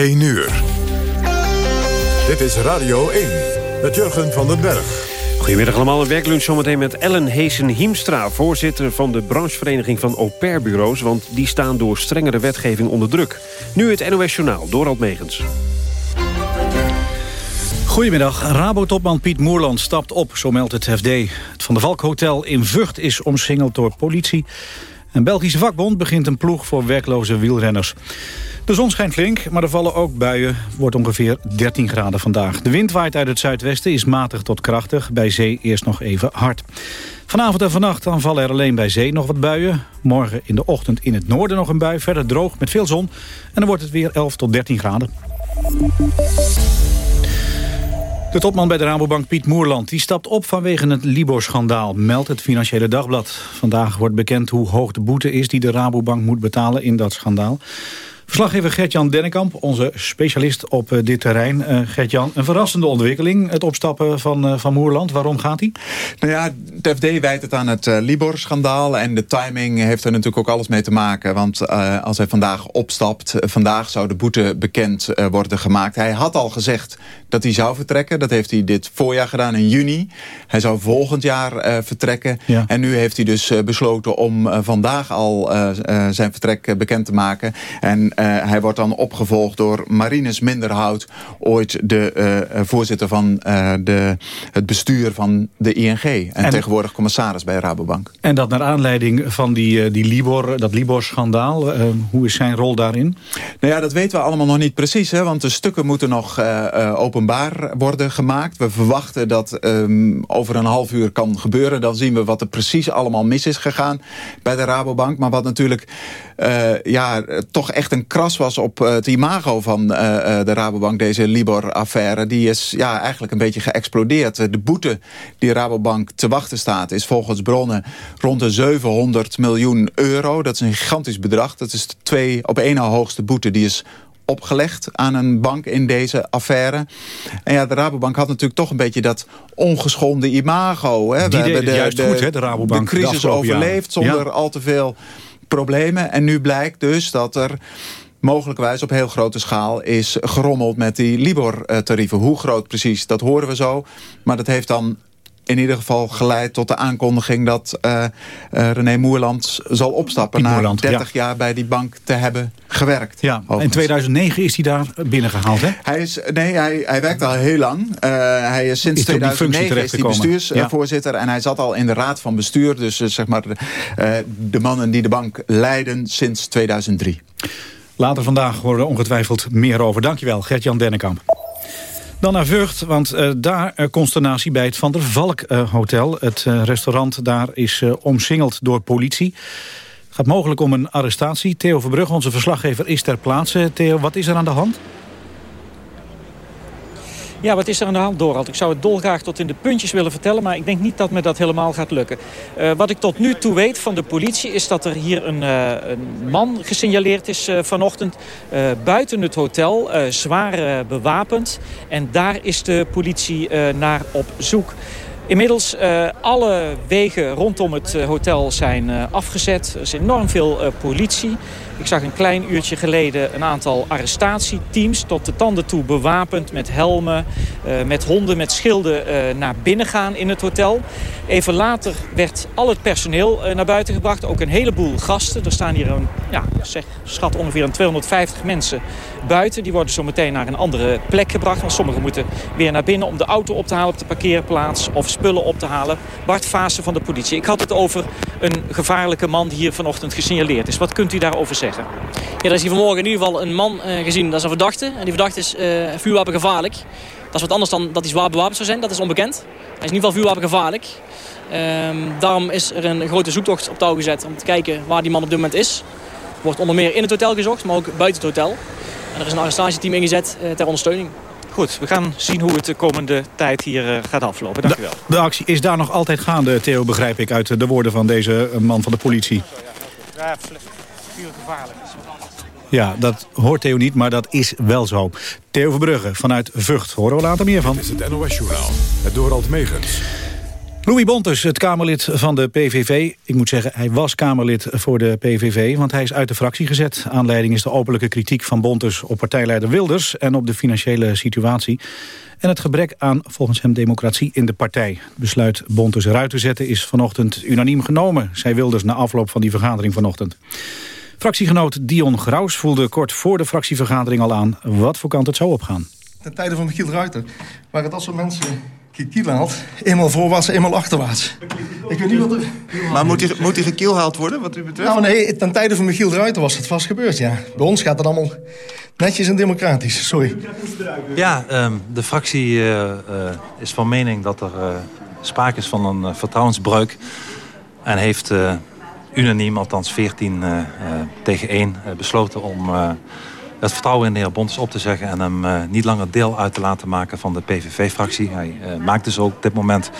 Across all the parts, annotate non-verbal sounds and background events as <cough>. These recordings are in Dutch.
1 uur. Dit is Radio 1 met Jurgen van den Berg. Goedemiddag allemaal, een werklunch zometeen met Ellen Heesen-Hiemstra... voorzitter van de branchevereniging van au pair-bureaus... want die staan door strengere wetgeving onder druk. Nu het NOS Journaal, Dorald Megens. Goedemiddag. Rabo-topman Piet Moerland stapt op, zo meldt het FD. Het Van de Valk Hotel in Vught is omsingeld door politie. Een Belgische vakbond begint een ploeg voor werkloze wielrenners. De zon schijnt flink, maar er vallen ook buien. wordt ongeveer 13 graden vandaag. De wind waait uit het zuidwesten, is matig tot krachtig. Bij zee eerst nog even hard. Vanavond en vannacht dan vallen er alleen bij zee nog wat buien. Morgen in de ochtend in het noorden nog een bui. Verder droog met veel zon. En dan wordt het weer 11 tot 13 graden. De topman bij de Rabobank Piet Moerland die stapt op vanwege het Libor-schandaal, meldt het Financiële Dagblad. Vandaag wordt bekend hoe hoog de boete is die de Rabobank moet betalen in dat schandaal. Verslaggever Gert-Jan Dennekamp, onze specialist op eh, dit terrein. Uh, Gert-Jan, een verrassende ontwikkeling, het opstappen van, uh, van Moerland. Waarom gaat hij? Nou ja, de FD wijt het aan het Libor-schandaal. En de timing heeft er natuurlijk ook alles mee te maken. Want als hij vandaag opstapt, vandaag zou de boete bekend worden gemaakt. Hij had al gezegd dat hij zou vertrekken. Dat heeft hij dit voorjaar gedaan in juni. Hij zou volgend jaar vertrekken. Ja. En nu heeft hij dus besloten om vandaag al zijn vertrek bekend te maken. En hij wordt dan opgevolgd door Marinus Minderhout, ooit de voorzitter van de, het bestuur van de ING. En, en, tegenwoordig commissaris bij Rabobank. En dat naar aanleiding van die, die Libor, dat Libor-schandaal. hoe is zijn rol daarin? Nou ja, dat weten we allemaal nog niet precies. Hè, want de stukken moeten nog openbaar worden gemaakt. We verwachten dat um, over een half uur kan gebeuren. Dan zien we wat er precies allemaal mis is gegaan bij de Rabobank. Maar wat natuurlijk ja, toch echt een kras was op eh, het imago van eh, eh, de Rabobank, deze Libor-affaire. Die is ja, eigenlijk een beetje geëxplodeerd. De boete die Rabobank te wachten staat is volgens bronnen rond de 700 miljoen euro. Dat is een gigantisch bedrag. Dat is de twee op één na hoogste boete die is opgelegd aan een bank in deze affaire. En ja, de Rabobank had natuurlijk toch een beetje dat ongeschonden imago. Hè. Die We hebben de, juist de, goed, hè, de Rabobank. De crisis overleefd zonder al te veel problemen. En nu blijkt dus dat er mogelijkwijs op heel grote schaal is gerommeld met die Libor-tarieven. Hoe groot precies, dat horen we zo. Maar dat heeft dan in ieder geval geleid tot de aankondiging... dat uh, uh, René Moerland zal opstappen... na 30 jaar bij die bank te hebben gewerkt. Ja, in 2009 is hij daar binnengehaald, hè? Hij is, nee, hij, hij werkt al heel lang. Uh, hij is sinds is 2009 is hij bestuursvoorzitter... en hij zat al in de raad van bestuur. Dus zeg maar de, de mannen die de bank leiden sinds 2003. Later vandaag horen we ongetwijfeld meer over. Dankjewel, Gert-Jan Dennekamp. Dan naar Vught, want uh, daar uh, consternatie bij het Van der Valk uh, Hotel. Het restaurant daar is omsingeld door politie. Het gaat mogelijk om een arrestatie. Theo Verbrugge, onze verslaggever, is ter plaatse. Theo, wat is er aan de hand? Ja, wat is er aan de hand, Dorald? Ik zou het dolgraag tot in de puntjes willen vertellen... maar ik denk niet dat me dat helemaal gaat lukken. Uh, wat ik tot nu toe weet van de politie... is dat er hier een, uh, een man gesignaleerd is uh, vanochtend... buiten het hotel, zwaar bewapend. En daar is de politie naar op zoek. Inmiddels uh, alle wegen rondom het hotel zijn afgezet. Er is enorm veel politie. Ik zag een klein uurtje geleden een aantal arrestatieteams... tot de tanden toe bewapend met helmen, uh, met honden, met schilden... Uh, naar binnen gaan in het hotel. Even later werd al het personeel uh, naar buiten gebracht. Ook een heleboel gasten. Er staan hier een, ja, zeg, schat ongeveer een 250 mensen buiten. Die worden zo meteen naar een andere plek gebracht. Want sommigen moeten weer naar binnen om de auto op te halen op de parkeerplaats... of spullen op te halen. Bart Vaassen van de politie. Ik had het over een gevaarlijke man die hier vanochtend gesignaleerd is. Wat kunt u daarover zeggen? Ja, er is hier vanmorgen in ieder geval een man uh, gezien. Dat is een verdachte. En die verdachte is uh, vuurwapengevaarlijk. Dat is wat anders dan dat hij zwaar bewapend zou zijn. Dat is onbekend. Hij is in ieder geval vuurwapengevaarlijk. Um, daarom is er een grote zoektocht op touw gezet om te kijken waar die man op dit moment is. Er wordt onder meer in het hotel gezocht, maar ook buiten het hotel. En er is een arrestatieteam ingezet uh, ter ondersteuning. Goed, we gaan zien hoe het de komende tijd hier gaat aflopen. Dank u wel. De, actie is daar nog altijd gaande, Theo, begrijp ik, uit de woorden van deze man van de politie. Ja, gevaarlijk Ja, dat hoort Theo niet, maar dat is wel zo. Theo Verbrugge vanuit Vught. Horen we later meer van. Dit is het NOS-journaal. Het Dorald Megens. Louis Bontes, het Kamerlid van de PVV. Ik moet zeggen, hij was Kamerlid voor de PVV, want hij is uit de fractie gezet. Aanleiding is de openlijke kritiek van Bontes op partijleider Wilders... en op de financiële situatie. En het gebrek aan, volgens hem, democratie in de partij. Het besluit Bontes eruit te zetten is vanochtend unaniem genomen... zei Wilders na afloop van die vergadering vanochtend. Fractiegenoot Dion Graus voelde kort voor de fractievergadering al aan... wat voor kant het zou opgaan. Ten tijde van Michiel Ruiter waren dat soort mensen gekielhaald. Eenmaal voorwaarts, eenmaal achterwaarts. Ik weet niet wat er... Maar moet hij, moet hij gekielhaald worden, wat u betreft? Nou nee, ten tijde van Michiel Ruiter was het vast gebeurd, ja. Bij ons gaat het allemaal netjes en democratisch, sorry. Ja, ehm, de fractie uh, uh, is van mening dat er uh, sprake is van een vertrouwensbreuk. En heeft unaniem, althans 14 tegen 1, besloten om het vertrouwen in de heer Bontes op te zeggen... en hem uh, niet langer deel uit te laten maken van de PVV-fractie. Hij uh, maakt dus ook op dit moment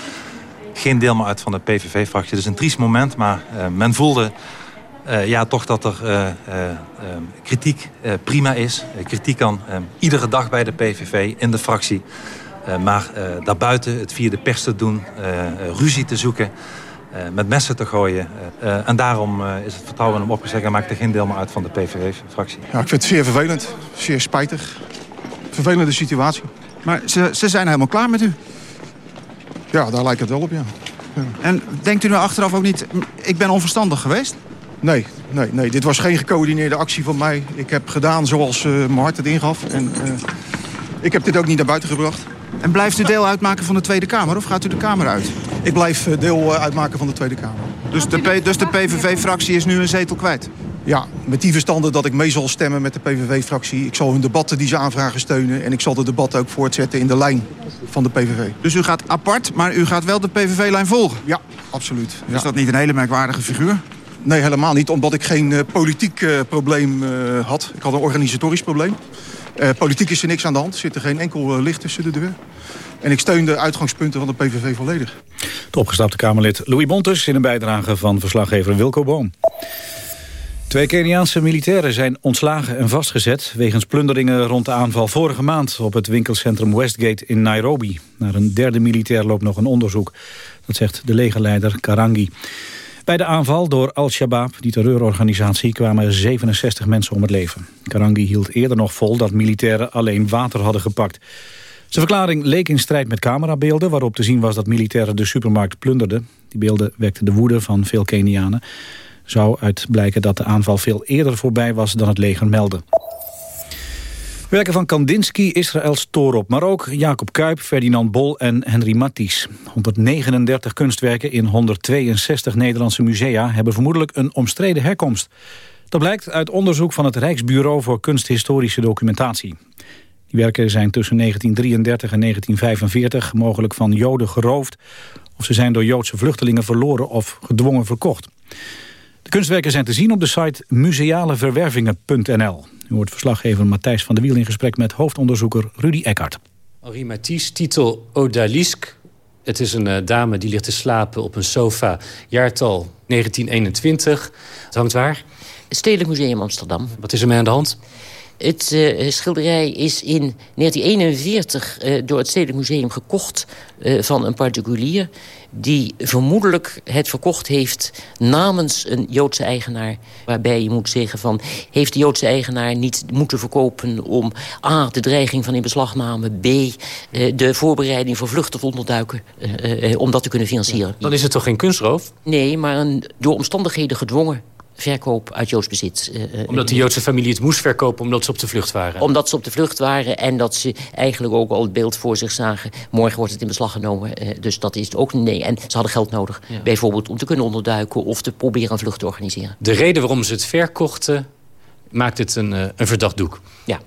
geen deel meer uit van de PVV-fractie. Dus een triest moment, maar uh, men voelde ja, toch dat er kritiek prima is. kritiek kan iedere dag bij de PVV, in de fractie. maar daarbuiten het via de pers te doen, ruzie te zoeken... Uh, met messen te gooien. Uh, en daarom uh, is het vertrouwen in hem opgezegd en maakt er geen deel meer uit van de PVV-fractie. Ja, ik vind het zeer vervelend, zeer spijtig. Vervelende situatie. Maar ze, ze zijn helemaal klaar met u? Ja, daar lijkt het wel op, ja. ja. En denkt u nu achteraf ook niet, ik ben onverstandig geweest? Nee, nee, nee. Dit was geen gecoördineerde actie van mij. Ik heb gedaan zoals mijn hart het ingaf. En ik heb dit ook niet naar buiten gebracht. En blijft u deel uitmaken van de Tweede Kamer of gaat u de Kamer uit? Ik blijf deel uitmaken van de Tweede Kamer. Dus de, dus de PVV-fractie is nu een zetel kwijt? Ja, met die verstande dat ik mee zal stemmen met de PVV-fractie. Ik zal hun debatten die ze aanvragen steunen. En ik zal de debatten ook voortzetten in de lijn van de PVV. Dus u gaat apart, maar u gaat wel de PVV-lijn volgen? Ja, absoluut. Ja. Is dat niet een hele merkwaardige figuur? Nee, helemaal niet. Omdat ik geen uh, politiek uh, probleem uh, had. Ik had een organisatorisch probleem. Uh, politiek is er niks aan de hand. Zit er geen enkel uh, licht tussen de deur. En ik steun de uitgangspunten van de PVV volledig. Het opgestapte Kamerlid Louis Bontes in een bijdrage van verslaggever Wilco Boom. Twee Keniaanse militairen zijn ontslagen en vastgezet... wegens plunderingen rond de aanval vorige maand... op het winkelcentrum Westgate in Nairobi. Naar een derde militair loopt nog een onderzoek. Dat zegt de legerleider Karangi. Bij de aanval door Al-Shabaab, die terreurorganisatie, kwamen 67 mensen om het leven. Karangi hield eerder nog vol dat militairen alleen water hadden gepakt. Zijn verklaring leek in strijd met camerabeelden... waarop te zien was dat militairen de supermarkt plunderden. Die beelden wekten de woede van veel Kenianen. Zou uit blijken dat de aanval veel eerder voorbij was dan het leger meldde. Werken van Kandinsky, Israëls Torop, maar ook Jacob Kuip, Ferdinand Bol en Henry Matisse. 139 kunstwerken in 162 Nederlandse musea hebben vermoedelijk een omstreden herkomst. Dat blijkt uit onderzoek van het Rijksbureau voor Kunsthistorische Documentatie. Die werken zijn tussen 1933 en 1945 mogelijk van Joden geroofd... of ze zijn door Joodse vluchtelingen verloren of gedwongen verkocht. De kunstwerken zijn te zien op de site musealeverwervingen.nl. U hoort verslaggever Matthijs van der Wiel in gesprek met hoofdonderzoeker Rudy Eckart. Henri Matisse, titel Odalisque. Het is een uh, dame die ligt te slapen op een sofa. Jaartal 1921. Het hangt waar? Stedelijk Museum Amsterdam. Wat is er mee aan de hand? Het uh, schilderij is in 1941 uh, door het Stedelijk Museum gekocht uh, van een particulier... die vermoedelijk het verkocht heeft namens een Joodse eigenaar. Waarbij je moet zeggen van... heeft de Joodse eigenaar niet moeten verkopen om A, de dreiging van inbeslagname... B, de voorbereiding voor vluchten of onderduiken... om dat te kunnen financieren. Dan is het toch geen kunstroof? Nee, maar een door omstandigheden gedwongen verkoop uit Joods bezit. Uh, omdat de Joodse familie het moest verkopen omdat ze op de vlucht waren? Omdat ze op de vlucht waren en dat ze eigenlijk ook al het beeld voor zich zagen... morgen wordt het in beslag genomen, uh, dus dat is ook nee. En ze hadden geld nodig, ja. bijvoorbeeld om te kunnen onderduiken... of te proberen een vlucht te organiseren. De reden waarom ze het verkochten maakt het een, een verdacht doek? Ja.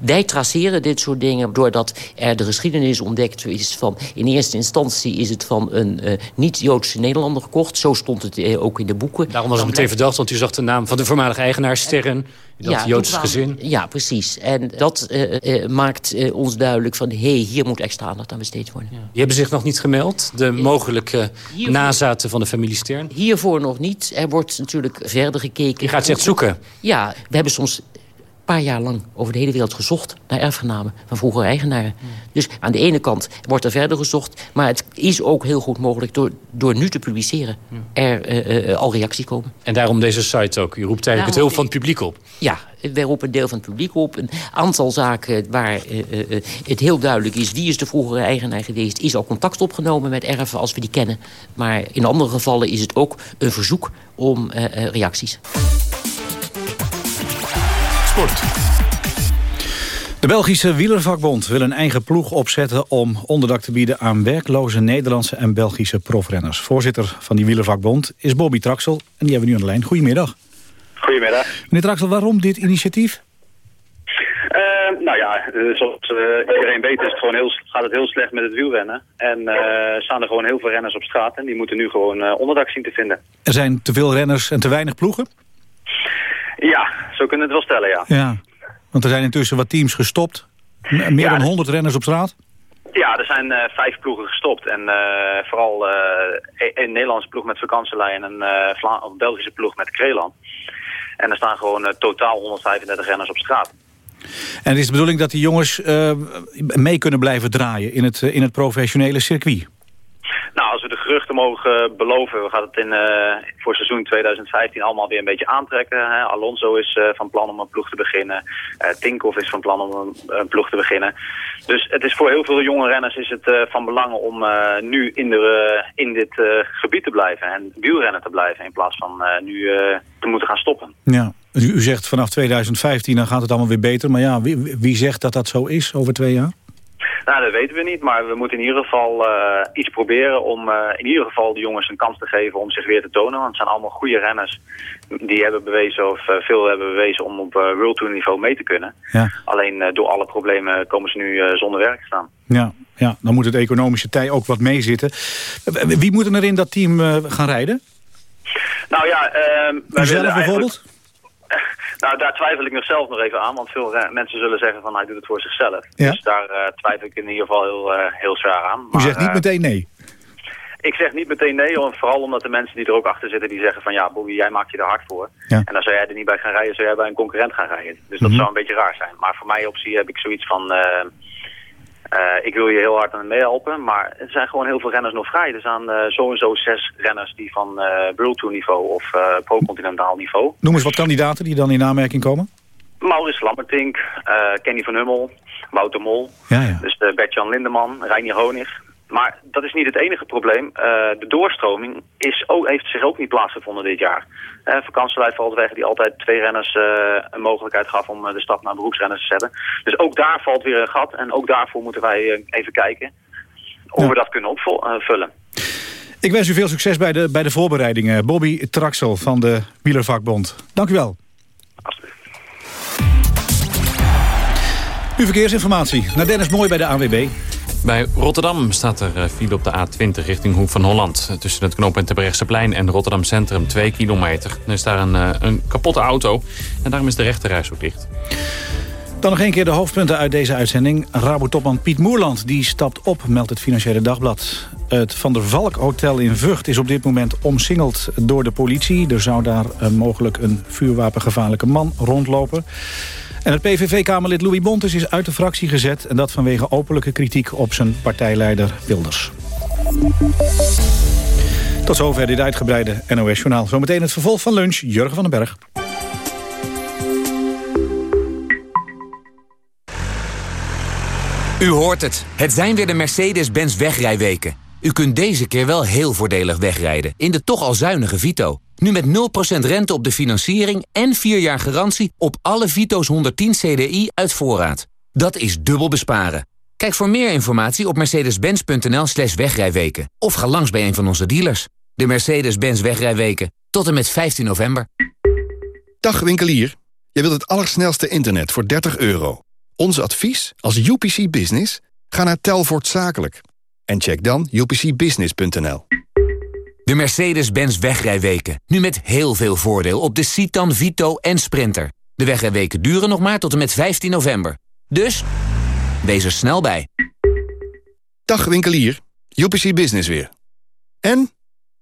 Wij traceren dit soort dingen doordat er de geschiedenis ontdekt is van... in eerste instantie is het van een uh, niet-Joodse Nederlander gekocht. Zo stond het uh, ook in de boeken. Daarom was het meteen verdacht, want u zag de naam van de voormalige eigenaar Sterren... dat ja, Joods gezin. Ja, precies. En dat uh, maakt ons duidelijk van... hé, hey, hier moet extra aandacht aan besteed worden. Ja. Die hebben zich nog niet gemeld, de mogelijke hiervoor, nazaten van de familie Stern? Hiervoor nog niet. Er wordt natuurlijk verder gekeken. Je gaat ze echt zoeken? Ja, we hebben soms paar jaar lang over de hele wereld gezocht... naar erfgenamen van vroegere eigenaren. Dus aan de ene kant wordt er verder gezocht... maar het is ook heel goed mogelijk door, door nu te publiceren... er uh, uh, al reacties komen. En daarom deze site ook. Je roept eigenlijk het heel van het publiek op. Ja, wij roepen een deel van het publiek op. Een aantal zaken waar het heel duidelijk is... wie is de vroegere eigenaar geweest... is al contact opgenomen met erven als we die kennen. Maar in andere gevallen is het ook een verzoek om reacties. Sport. De Belgische wielervakbond wil een eigen ploeg opzetten... om onderdak te bieden aan werkloze Nederlandse en Belgische profrenners. Voorzitter van die wielervakbond is Bobby Traxel. En die hebben we nu aan de lijn. Goedemiddag. Goedemiddag. Meneer Traxel, waarom dit initiatief? Uh, nou ja, zoals uh, iedereen weet is het gewoon heel, gaat het heel slecht met het wielrennen. En uh, staan er gewoon heel veel renners op straat. En die moeten nu gewoon onderdak zien te vinden. Er zijn te veel renners en te weinig ploegen? Ja, zo kunnen we het wel stellen, ja. Ja, want er zijn intussen wat teams gestopt. Meer ja, dan 100 renners op straat? Ja, er zijn uh, vijf ploegen gestopt. En uh, vooral uh, een Nederlandse ploeg met vakantielei en een een Belgische ploeg met Kreeland. En er staan gewoon totaal 135 renners op straat. En het is de bedoeling dat die jongens mee kunnen blijven draaien in het, in het professionele circuit? Nou, als we de geruchten mogen beloven, we gaan het in, uh, voor seizoen 2015 allemaal weer een beetje aantrekken. Hè. Alonso is uh, van plan om een ploeg te beginnen. Uh, Tinkoff is van plan om een, een, ploeg te beginnen. Dus het is voor heel veel jonge renners is het van belang om nu in, de, in dit gebied te blijven. En wielrennen te blijven in plaats van nu te moeten gaan stoppen. Ja, u, u zegt vanaf 2015 dan gaat het allemaal weer beter. Maar ja, wie, wie zegt dat dat zo is over twee jaar? Nou, dat weten we niet, maar we moeten in ieder geval uh, iets proberen om uh, in ieder geval de jongens een kans te geven om zich weer te tonen. Want het zijn allemaal goede renners die hebben bewezen, of uh, veel hebben bewezen om op World Tour niveau mee te kunnen. Ja. Alleen door alle problemen komen ze nu zonder werk te staan. Ja, ja, dan moet het economische tij ook wat meezitten. Wie moet er in dat team gaan rijden? Nou ja, wij zelf bijvoorbeeld? <laughs> Nou, daar twijfel ik mezelf nog even aan, want veel mensen zullen zeggen van hij doet het voor zichzelf. Ja. Dus daar uh, twijfel ik in ieder geval heel, uh, heel zwaar aan. Maar, U zegt niet meteen nee? Ik zeg niet meteen nee, vooral omdat de mensen die er ook achter zitten, die zeggen van ja, Bobby, jij maakt je er hard voor. Ja. En dan zou jij er niet bij gaan rijden, zou jij bij een concurrent gaan rijden. Dus dat mm -hmm. zou een beetje raar zijn. Maar voor mij optie heb ik zoiets van, uh, ik wil je heel hard aan meehelpen, maar er zijn gewoon heel veel renners nog vrij. Er zijn uh, sowieso zes renners die van uh, World Tour niveau of uh, pro-continentaal niveau. Noem eens wat kandidaten die dan in aanmerking komen. Maurits Lammertink, Kenny van Hummel, Wouter Mol, ja, ja. dus Bert-Jan Lindeman, Reinier Honig. Maar dat is niet het enige probleem. Uh, de doorstroming is ook, heeft zich ook niet plaatsgevonden dit jaar. Uh, vakantielijf valt weg die altijd twee renners uh, een mogelijkheid gaf om de stap naar beroepsrenners te zetten. Dus ook daar valt weer een gat en ook daarvoor moeten wij even kijken hoe ja. we dat kunnen opvullen. Ik wens u veel succes bij de, bij de voorbereidingen. Bobby Traxel van de Wielervakbond. Dank u wel. Alsjeblieft. Uw verkeersinformatie. Naar Dennis Mooi bij de AWB. Bij Rotterdam staat er file op de A20 richting Hoek van Holland. Tussen het knooppunt plein en Rotterdam Centrum 2 kilometer. Er is daar een, een kapotte auto en daarom is de rechterreis ook dicht. Dan nog een keer de hoofdpunten uit deze uitzending. Rabo-topman Piet Moerland die stapt op, meldt het Financiële Dagblad. Het Van der Valk Hotel in Vught is op dit moment omsingeld door de politie. Er zou daar uh, mogelijk een vuurwapengevaarlijke man rondlopen. En het PVV-kamerlid Louis Bontes is uit de fractie gezet... en dat vanwege openlijke kritiek op zijn partijleider Wilders. Tot zover dit uitgebreide NOS-journaal. Zometeen het vervolg van lunch, Jurgen van den Berg. U hoort het. Het zijn weer de Mercedes-Benz wegrijweken. U kunt deze keer wel heel voordelig wegrijden in de toch al zuinige Vito. Nu met 0% rente op de financiering en 4 jaar garantie op alle Vito's 110 CDI uit voorraad. Dat is dubbel besparen. Kijk voor meer informatie op mercedes-benz.nl slash wegrijweken. Of ga langs bij een van onze dealers. De Mercedes-Benz wegrijweken. Tot en met 15 november. Dag winkelier. Je wilt het allersnelste internet voor 30 euro. Ons advies als UPC Business? Ga naar Telvoort Zakelijk. En check dan upcbusiness.nl. De Mercedes-Benz wegrijweken. Nu met heel veel voordeel op de Citan, Vito en Sprinter. De wegrijweken duren nog maar tot en met 15 november. Dus, wees er snel bij. Dag winkelier, UPC Business weer. En?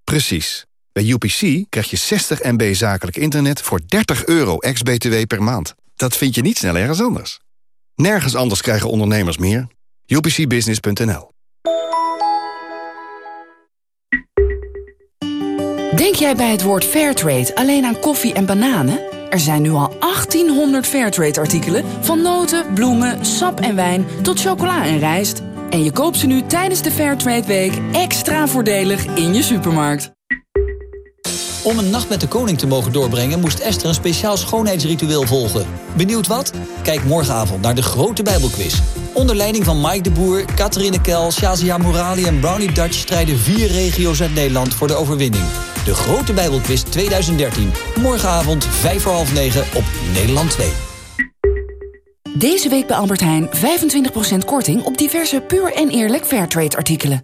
Precies. Bij UPC krijg je 60 MB zakelijk internet voor 30 euro ex-BTW per maand. dat vind je niet snel ergens anders. Nergens anders krijgen ondernemers meer. UPCBusiness.nl Denk jij bij het woord Fairtrade alleen aan koffie en bananen? Er zijn nu al 1800 Fairtrade-artikelen... van noten, bloemen, sap en wijn tot chocola en rijst. En je koopt ze nu tijdens de Fairtrade Week extra voordelig in je supermarkt. Om een nacht met de koning te mogen doorbrengen... moest Esther een speciaal schoonheidsritueel volgen. Benieuwd wat? Kijk morgenavond naar de grote Bijbelquiz. Onder leiding van Mike de Boer, Catherine Kel, Shazia Morali en Brownie Dutch... strijden vier regio's uit Nederland voor de overwinning. De grote Bijbelquiz 2013. Morgenavond 5 voor half 9 op Nederland 2. Deze week bij Albert Heijn 25% korting op diverse puur en eerlijk Fairtrade artikelen.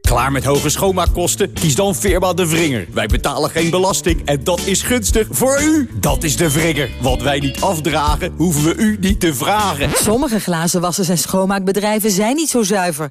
Klaar met hoge schoonmaakkosten? Kies dan Firma De Vringer. Wij betalen geen belasting en dat is gunstig voor u. Dat is De Vringer. Wat wij niet afdragen, hoeven we u niet te vragen. Sommige glazenwassers en schoonmaakbedrijven zijn niet zo zuiver.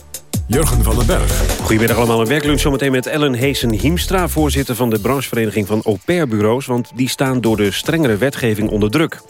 Jurgen van den Berg. Goedemiddag allemaal. Een werklunch zometeen met Ellen Heesen-Hiemstra... voorzitter van de branchevereniging van au pair-bureaus... want die staan door de strengere wetgeving onder druk.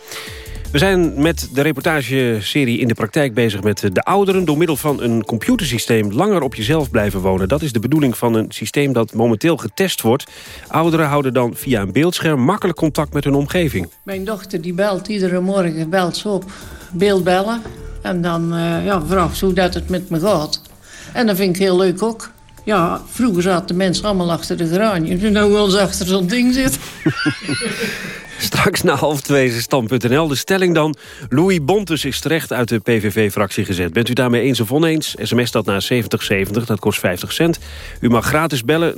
We zijn met de reportageserie in de praktijk bezig met de ouderen... door middel van een computersysteem langer op jezelf blijven wonen. Dat is de bedoeling van een systeem dat momenteel getest wordt. Ouderen houden dan via een beeldscherm makkelijk contact met hun omgeving. Mijn dochter die belt iedere morgen, belt ze op, beeldbellen. En dan uh, ja, vraagt ze hoe dat het met me gaat. En dat vind ik heel leuk ook. Ja, vroeger zaten mensen allemaal achter de geranje. En nu wel eens achter zo'n ding zit. <laughs> Straks na half twee is stand.nl. De stelling dan, Louis Bontes is terecht uit de PVV-fractie gezet. Bent u daarmee eens of oneens? SMS dat naar 7070, dat kost 50 cent. U mag gratis bellen 0800-1101.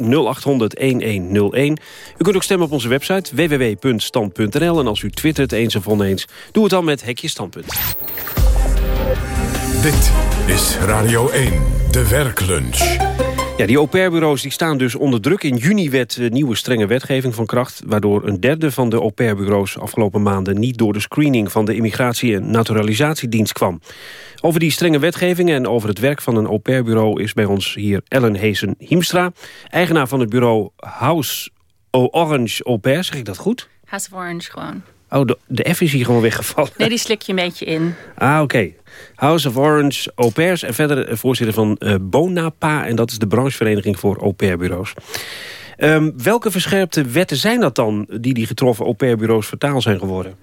U kunt ook stemmen op onze website www.stand.nl. En als u twittert eens of oneens, doe het dan met Hekje Standpunt. Dit is Radio 1, de werklunch. Ja, die au pair-bureaus die staan dus onder druk. In juni werd uh, nieuwe strenge wetgeving van kracht... waardoor een derde van de au pair-bureaus afgelopen maanden... niet door de screening van de Immigratie- en Naturalisatiedienst kwam. Over die strenge wetgevingen en over het werk van een au pair-bureau... is bij ons hier Ellen Heesen-Hiemstra, eigenaar van het bureau House Orange Au Pair. Zeg ik dat goed? House of Orange gewoon. Oh, de, de F is hier gewoon weggevallen. Nee, die slik je een beetje in. Ah, oké. House of Orange Au Pairs. En verder eh, voorzitter van uh, Bonapa. En dat is de branchevereniging voor au pair-bureaus. Um, welke verscherpte wetten zijn dat dan... die die getroffen au pair-bureaus vertaal zijn geworden?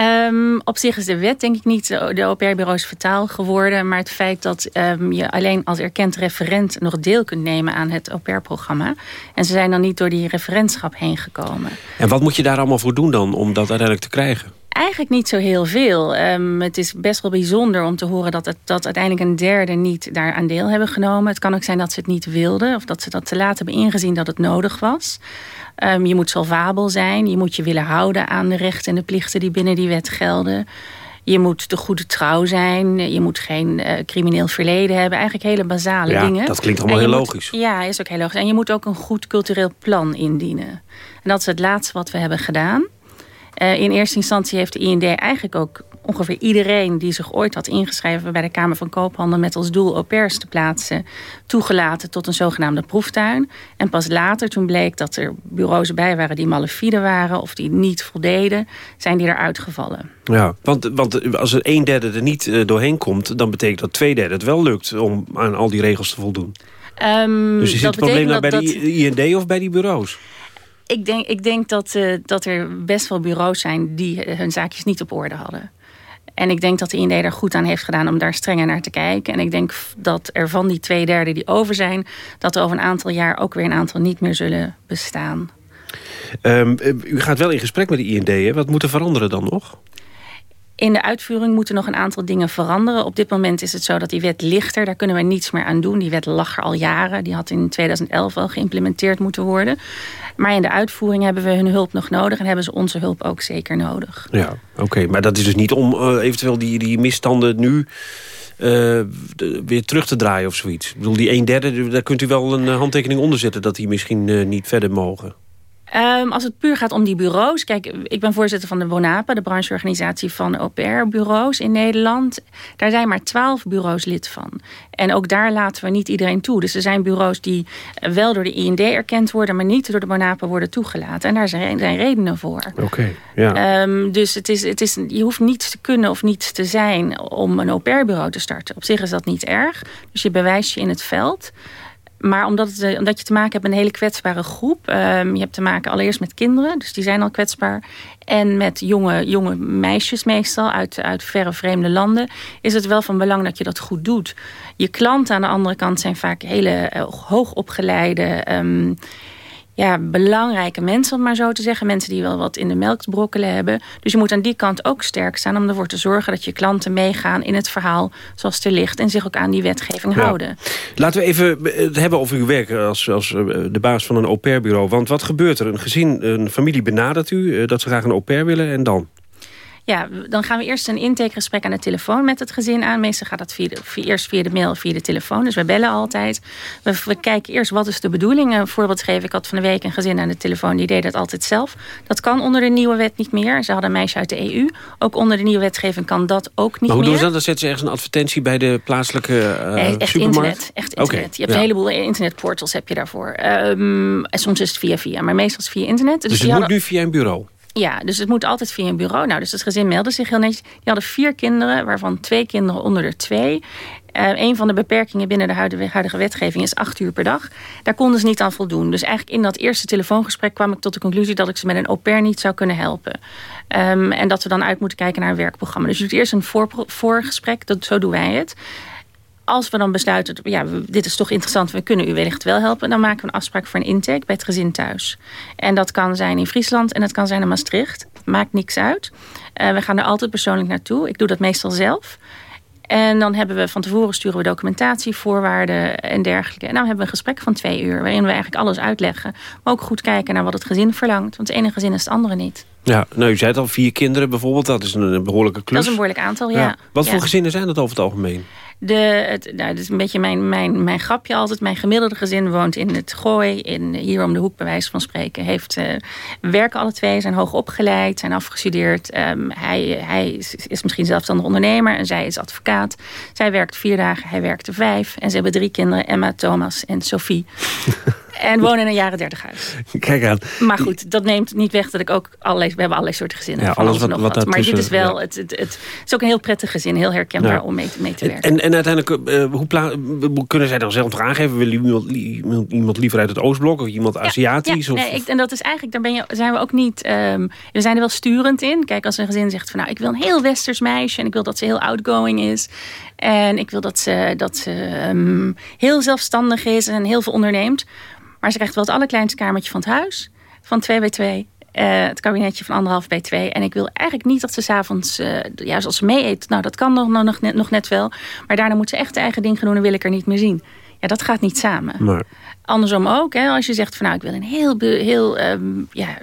Um, op zich is de wet denk ik niet de au pair-bureaus vertaal geworden. Maar het feit dat um, je alleen als erkend referent nog deel kunt nemen aan het au pair-programma. En ze zijn dan niet door die referentschap heen gekomen. En wat moet je daar allemaal voor doen dan om dat uiteindelijk te krijgen? Eigenlijk niet zo heel veel. Um, het is best wel bijzonder om te horen dat, het, dat uiteindelijk een derde niet daaraan deel hebben genomen. Het kan ook zijn dat ze het niet wilden of dat ze dat te laat hebben ingezien dat het nodig was. Um, je moet solvabel zijn, je moet je willen houden aan de rechten en de plichten die binnen die wet gelden. Je moet de goede trouw zijn. Je moet geen uh, crimineel verleden hebben. Eigenlijk hele basale ja, dingen. dat klinkt allemaal heel moet, logisch. Ja, is ook heel logisch. En je moet ook een goed cultureel plan indienen. En dat is het laatste wat we hebben gedaan. Uh, in eerste instantie heeft de IND eigenlijk ook ongeveer iedereen die zich ooit had ingeschreven bij de Kamer van Koophandel met als doel au pairs te plaatsen, toegelaten tot een zogenaamde proeftuin. En pas later, toen bleek dat er bureaus bij waren die malafide waren of die niet voldeden, zijn die eruit gevallen. Ja, want, want als er een derde er niet uh, doorheen komt, dan betekent dat twee derde het wel lukt om aan al die regels te voldoen. Um, dus is het probleem nou bij dat, die IND of bij die bureaus? Ik denk, ik denk dat, uh, dat er best wel bureaus zijn die hun zaakjes niet op orde hadden. En ik denk dat de IND er goed aan heeft gedaan om daar strenger naar te kijken. En ik denk dat er van die twee derde die over zijn... dat er over een aantal jaar ook weer een aantal niet meer zullen bestaan. Um, u gaat wel in gesprek met de IND, hè? Wat moet er veranderen dan nog? In de uitvoering moeten nog een aantal dingen veranderen. Op dit moment is het zo dat die wet ligt er. Daar kunnen we niets meer aan doen. Die wet lag er al jaren. Die had in 2011 al geïmplementeerd moeten worden. Maar in de uitvoering hebben we hun hulp nog nodig... en hebben ze onze hulp ook zeker nodig. Ja, oké. Maar dat is dus niet om uh, eventueel die, die misstanden nu weer terug te draaien of zoiets? Ik bedoel, die een derde, daar kunt u wel een handtekening onder zetten... dat die misschien niet verder mogen. Um, als het puur gaat om die bureaus. Kijk, ik ben voorzitter van de BONAPA, de brancheorganisatie van au pair bureaus in Nederland. Daar zijn maar twaalf bureaus lid van. En ook daar laten we niet iedereen toe. Dus er zijn bureaus die wel door de IND erkend worden, maar niet door de BONAPA worden toegelaten. En daar zijn, zijn redenen voor. Oké, ja. Um, dus het is, het is, je hoeft niets te kunnen of niets te zijn om een au pair bureau te starten. Op zich is dat niet erg. Dus je bewijst je in het veld. Maar omdat, het, eh, je te maken hebt met een hele kwetsbare groep. Um, je hebt te maken allereerst met kinderen, dus die zijn al kwetsbaar. En met jonge, jonge meisjes meestal uit, uit verre vreemde landen. Is het wel van belang dat je dat goed doet. Je klanten aan de andere kant zijn vaak hele uh, hoogopgeleide... Um, ja, belangrijke mensen, om maar zo te zeggen. Mensen die wel wat in de melk te brokkelen hebben. Dus je moet aan die kant ook sterk staan om ervoor te zorgen dat je klanten meegaan in het verhaal zoals het er ligt. En zich ook aan die wetgeving houden. Laten we even het hebben over uw werk als, als eh, de baas van een au pair bureau. Want wat gebeurt er? Een gezin, een familie benadert u eh, dat ze graag een au pair willen en dan? Ja, dan gaan we eerst een intakegesprek aan de telefoon met het gezin aan. Meestal gaat dat via de, eerst via de mail of via de telefoon. Dus we bellen altijd. We, we, kijken eerst wat is de bedoeling. Een voorbeeld geven. Ik had van de week een gezin aan de telefoon. Die deed dat altijd zelf. Dat kan onder de nieuwe wet niet meer. Ze hadden een meisje uit de EU. Ook onder de nieuwe wetgeving kan dat ook niet meer. Maar hoe doen ze dat? Dan zetten ze ergens een advertentie bij de plaatselijke uh, nee, echt supermarkt? internet. Echt internet. je hebt een heleboel internetportals heb je daarvoor. Um, en soms is het via via. Maar meestal is het via internet. Dus, dus het moet hadden... nu via een bureau? Ja, dus het moet altijd via een bureau. Nou, dus het gezin meldde zich heel netjes. Die hadden vier kinderen, waarvan twee kinderen onder de twee. Uh, een van de beperkingen binnen de huidige, wetgeving is acht uur per dag. Daar konden ze niet aan voldoen. Dus eigenlijk in dat eerste telefoongesprek kwam ik tot de conclusie... dat ik ze met een au pair niet zou kunnen helpen. Um, en dat we dan uit moeten kijken naar een werkprogramma. Dus je doet eerst een voor, voorgesprek, dat, zo doen wij het als we dan besluiten, ja, dit is toch interessant, we kunnen u wellicht wel helpen, dan maken we een afspraak voor een intake bij het gezin thuis. En dat kan zijn in Friesland en dat kan zijn in Maastricht. Maakt niks uit. Uh, we gaan er altijd persoonlijk naartoe. Ik doe dat meestal zelf. En dan hebben we van tevoren sturen we documentatie, voorwaarden en dergelijke. En dan hebben we een gesprek van twee uur, waarin we eigenlijk alles uitleggen. Maar ook goed kijken naar wat het gezin verlangt. Want het ene gezin is het andere niet. Ja, nou, u zei het al, vier kinderen bijvoorbeeld, dat is een, behoorlijke klus. Dat is een behoorlijk aantal, ja. ja. Wat voor gezinnen zijn dat over het algemeen? De, het, nou, dat is een beetje mijn, mijn, mijn grapje altijd. Mijn gemiddelde gezin woont in het Gooi, in, hier om de hoek bij wijze van spreken. Heeft, uh, werken alle twee, zijn hoog opgeleid, zijn afgestudeerd. Um, hij, hij is, is misschien zelfstandig ondernemer en zij is advocaat. Zij werkt vier dagen, hij werkte vijf. En ze hebben drie kinderen, Emma, Thomas en Sophie. <laughs> En wonen in een jaren dertig huis. <laughs> Kijk aan. Maar goed, dat neemt niet weg dat ik ook allerlei... We hebben allerlei soorten gezinnen. Ja, alles wat, wat, wat Maar dit is wel... Het, het, het, is ook een heel prettig gezin. Heel herkenbaar ja. om mee, mee, te werken. En, en uiteindelijk, uh, hoe kunnen zij dan zelf nog aangeven? Willen iemand, iemand liever uit het Oostblok? Of iemand Aziatisch? Ja, of? Nee, ik, en dat is eigenlijk... Daar ben je, zijn we ook niet... Um, we zijn er wel sturend in. Kijk, als een gezin zegt van... Nou, ik wil een heel westers meisje. En ik wil dat ze heel outgoing is. En ik wil dat ze, dat ze um, heel zelfstandig is. En heel veel onderneemt. Maar ze krijgt wel het allerkleinste kamertje van het huis. Van 2 bij 2. Uh, het kabinetje van anderhalf bij twee. En ik wil eigenlijk niet dat ze s'avonds, uh, juist als ze mee eet, nou dat kan nog, nog, net, nog net wel. Maar daarna moet ze echt eigen ding gaan doen en wil ik er niet meer zien. Ja, dat gaat niet samen. Maar... Andersom ook, hè, als je zegt van nou ik wil een heel, heel um, ja,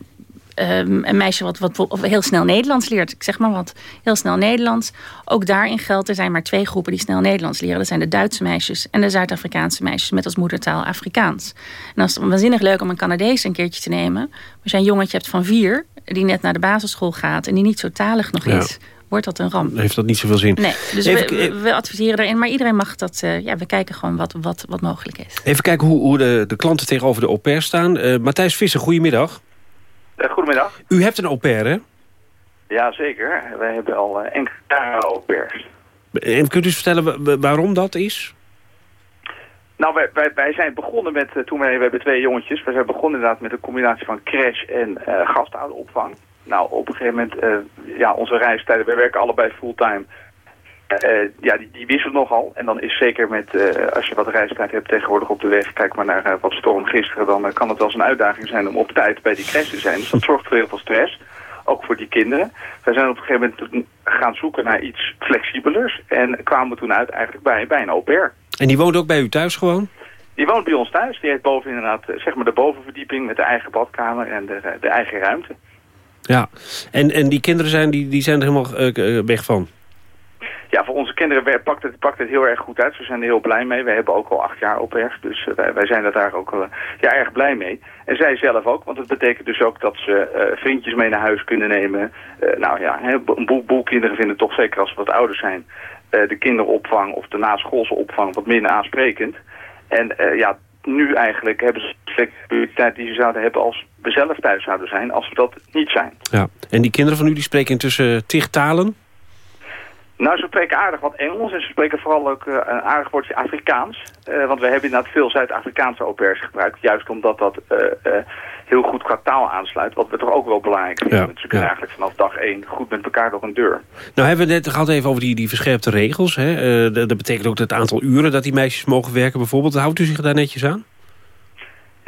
um, een meisje wat, wat, wat heel snel Nederlands leert. Ik zeg maar wat, heel snel Nederlands. Ook daarin geldt, er zijn maar twee groepen die snel Nederlands leren. Dat zijn de Duitse meisjes en de Zuid-Afrikaanse meisjes met als moedertaal Afrikaans. En dan is het waanzinnig leuk om een Canadees een keertje te nemen. Als je een jongetje hebt van vier, die net naar de basisschool gaat en die niet zo talig nog is... wordt dat een ramp. Heeft dat niet zoveel zin? Nee, dus we, we, adviseren erin. Maar iedereen mag dat... Uh, ja, we kijken gewoon wat, wat, wat mogelijk is. Even kijken hoe, hoe de, de klanten tegenover de au pair staan. Uh, Matthijs Visser, goedemiddag. Uh, goedemiddag. U hebt een au pair, hè? Ja, zeker. Wij hebben al uh, enkele jaren au pairs. En kunt u eens vertellen waarom dat is? Nou, wij, wij, wij zijn begonnen met, uh, toen wij, we hebben twee jongetjes, wij zijn begonnen inderdaad met een combinatie van crash en uh, gastouderopvang. Nou, op een gegeven moment, uh, ja, onze reistijden, wij werken allebei fulltime. Uh, ja, die, die wisselen nogal. En dan is zeker met, uh, als je wat reistijd hebt tegenwoordig op de weg, kijk maar naar uh, wat storm gisteren, dan kan het wel eens een uitdaging zijn om op tijd bij die crash te zijn. Dus dat zorgt voor heel veel stress, ook voor die kinderen. Wij zijn op een gegeven moment gaan zoeken naar iets flexibelers en kwamen toen uit eigenlijk bij, bij een au pair. En die woont ook bij u thuis gewoon? Die woont bij ons thuis. Die heeft boven inderdaad, zeg maar de bovenverdieping met de eigen badkamer en de, de eigen ruimte. Ja, en, en die kinderen zijn, die, die zijn er helemaal weg van? Ja, voor onze kinderen pakt het, pakt het heel erg goed uit. We zijn er heel blij mee. We hebben ook al acht jaar op dus uh, wij, wij, zijn er daar ook uh, ja, erg blij mee. En zij zelf ook, want het betekent dus ook dat ze uh, vriendjes mee naar huis kunnen nemen. nou ja, een boel, kinderen vinden toch, zeker als ze wat ouder zijn, de kinderopvang of de naschoolse opvang wat minder aansprekend. En ja, nu eigenlijk hebben ze de flexibiliteit die ze zouden hebben als we zelf thuis zouden zijn, als we dat niet zijn. Ja. En die kinderen van u die spreken intussen tig talen? Nou, ze spreken aardig wat Engels en ze spreken vooral ook uh, een aardig woordje Afrikaans. Uh, want we hebben inderdaad veel Zuid-Afrikaanse au pairs gebruikt. Juist omdat dat uh, heel goed qua taal aansluit. Wat we toch ook wel belangrijk vinden. Ja, ze kunnen ja. eigenlijk vanaf dag één goed met elkaar door een deur. Nou hebben we net gehad even over die, die verscherpte regels. Hè? dat betekent ook het aantal uren dat die meisjes mogen werken bijvoorbeeld. Houdt u zich daar netjes aan?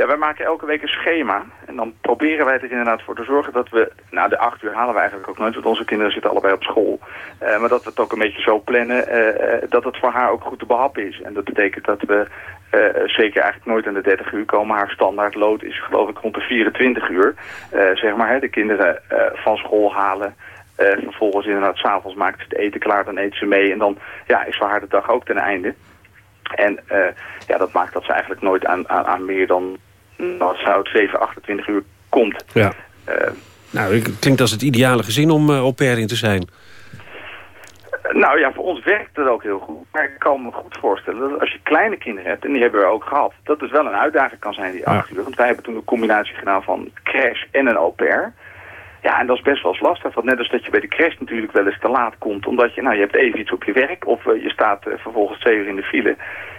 Ja, wij maken elke week een schema. En dan proberen wij er inderdaad voor te zorgen dat we... Nou, de acht uur halen we eigenlijk ook nooit, want onze kinderen zitten allebei op school. Uh, maar dat we het ook een beetje zo plannen uh, dat het voor haar ook goed te behappen is. En dat betekent dat we zeker eigenlijk nooit aan de 30 uur komen. Haar standaard lood is geloof ik rond de 24 uur. zeg maar, hè, de kinderen van school halen... vervolgens inderdaad, s'avonds maakt ze het eten klaar, dan eet ze mee. En dan ja, is voor haar de dag ook ten einde. En ja, dat maakt dat ze eigenlijk nooit aan, aan meer dan zou het 7, 28 uur komt. Ja. Uh, nou, het klinkt als het ideale gezin om uh, au pair in te zijn. Nou ja, voor ons werkt het ook heel goed. Maar ik kan me goed voorstellen dat als je kleine kinderen hebt, en die hebben we ook gehad, dat het wel een uitdaging kan zijn, die acht uur. Want wij hebben toen een combinatie gedaan van crash en een au pair. Ja, en dat is best wel eens lastig. Want net als dat je bij de crash natuurlijk wel eens te laat komt. Omdat je, nou, je hebt even iets op je werk. Of uh, je staat uh, vervolgens twee uur in de file.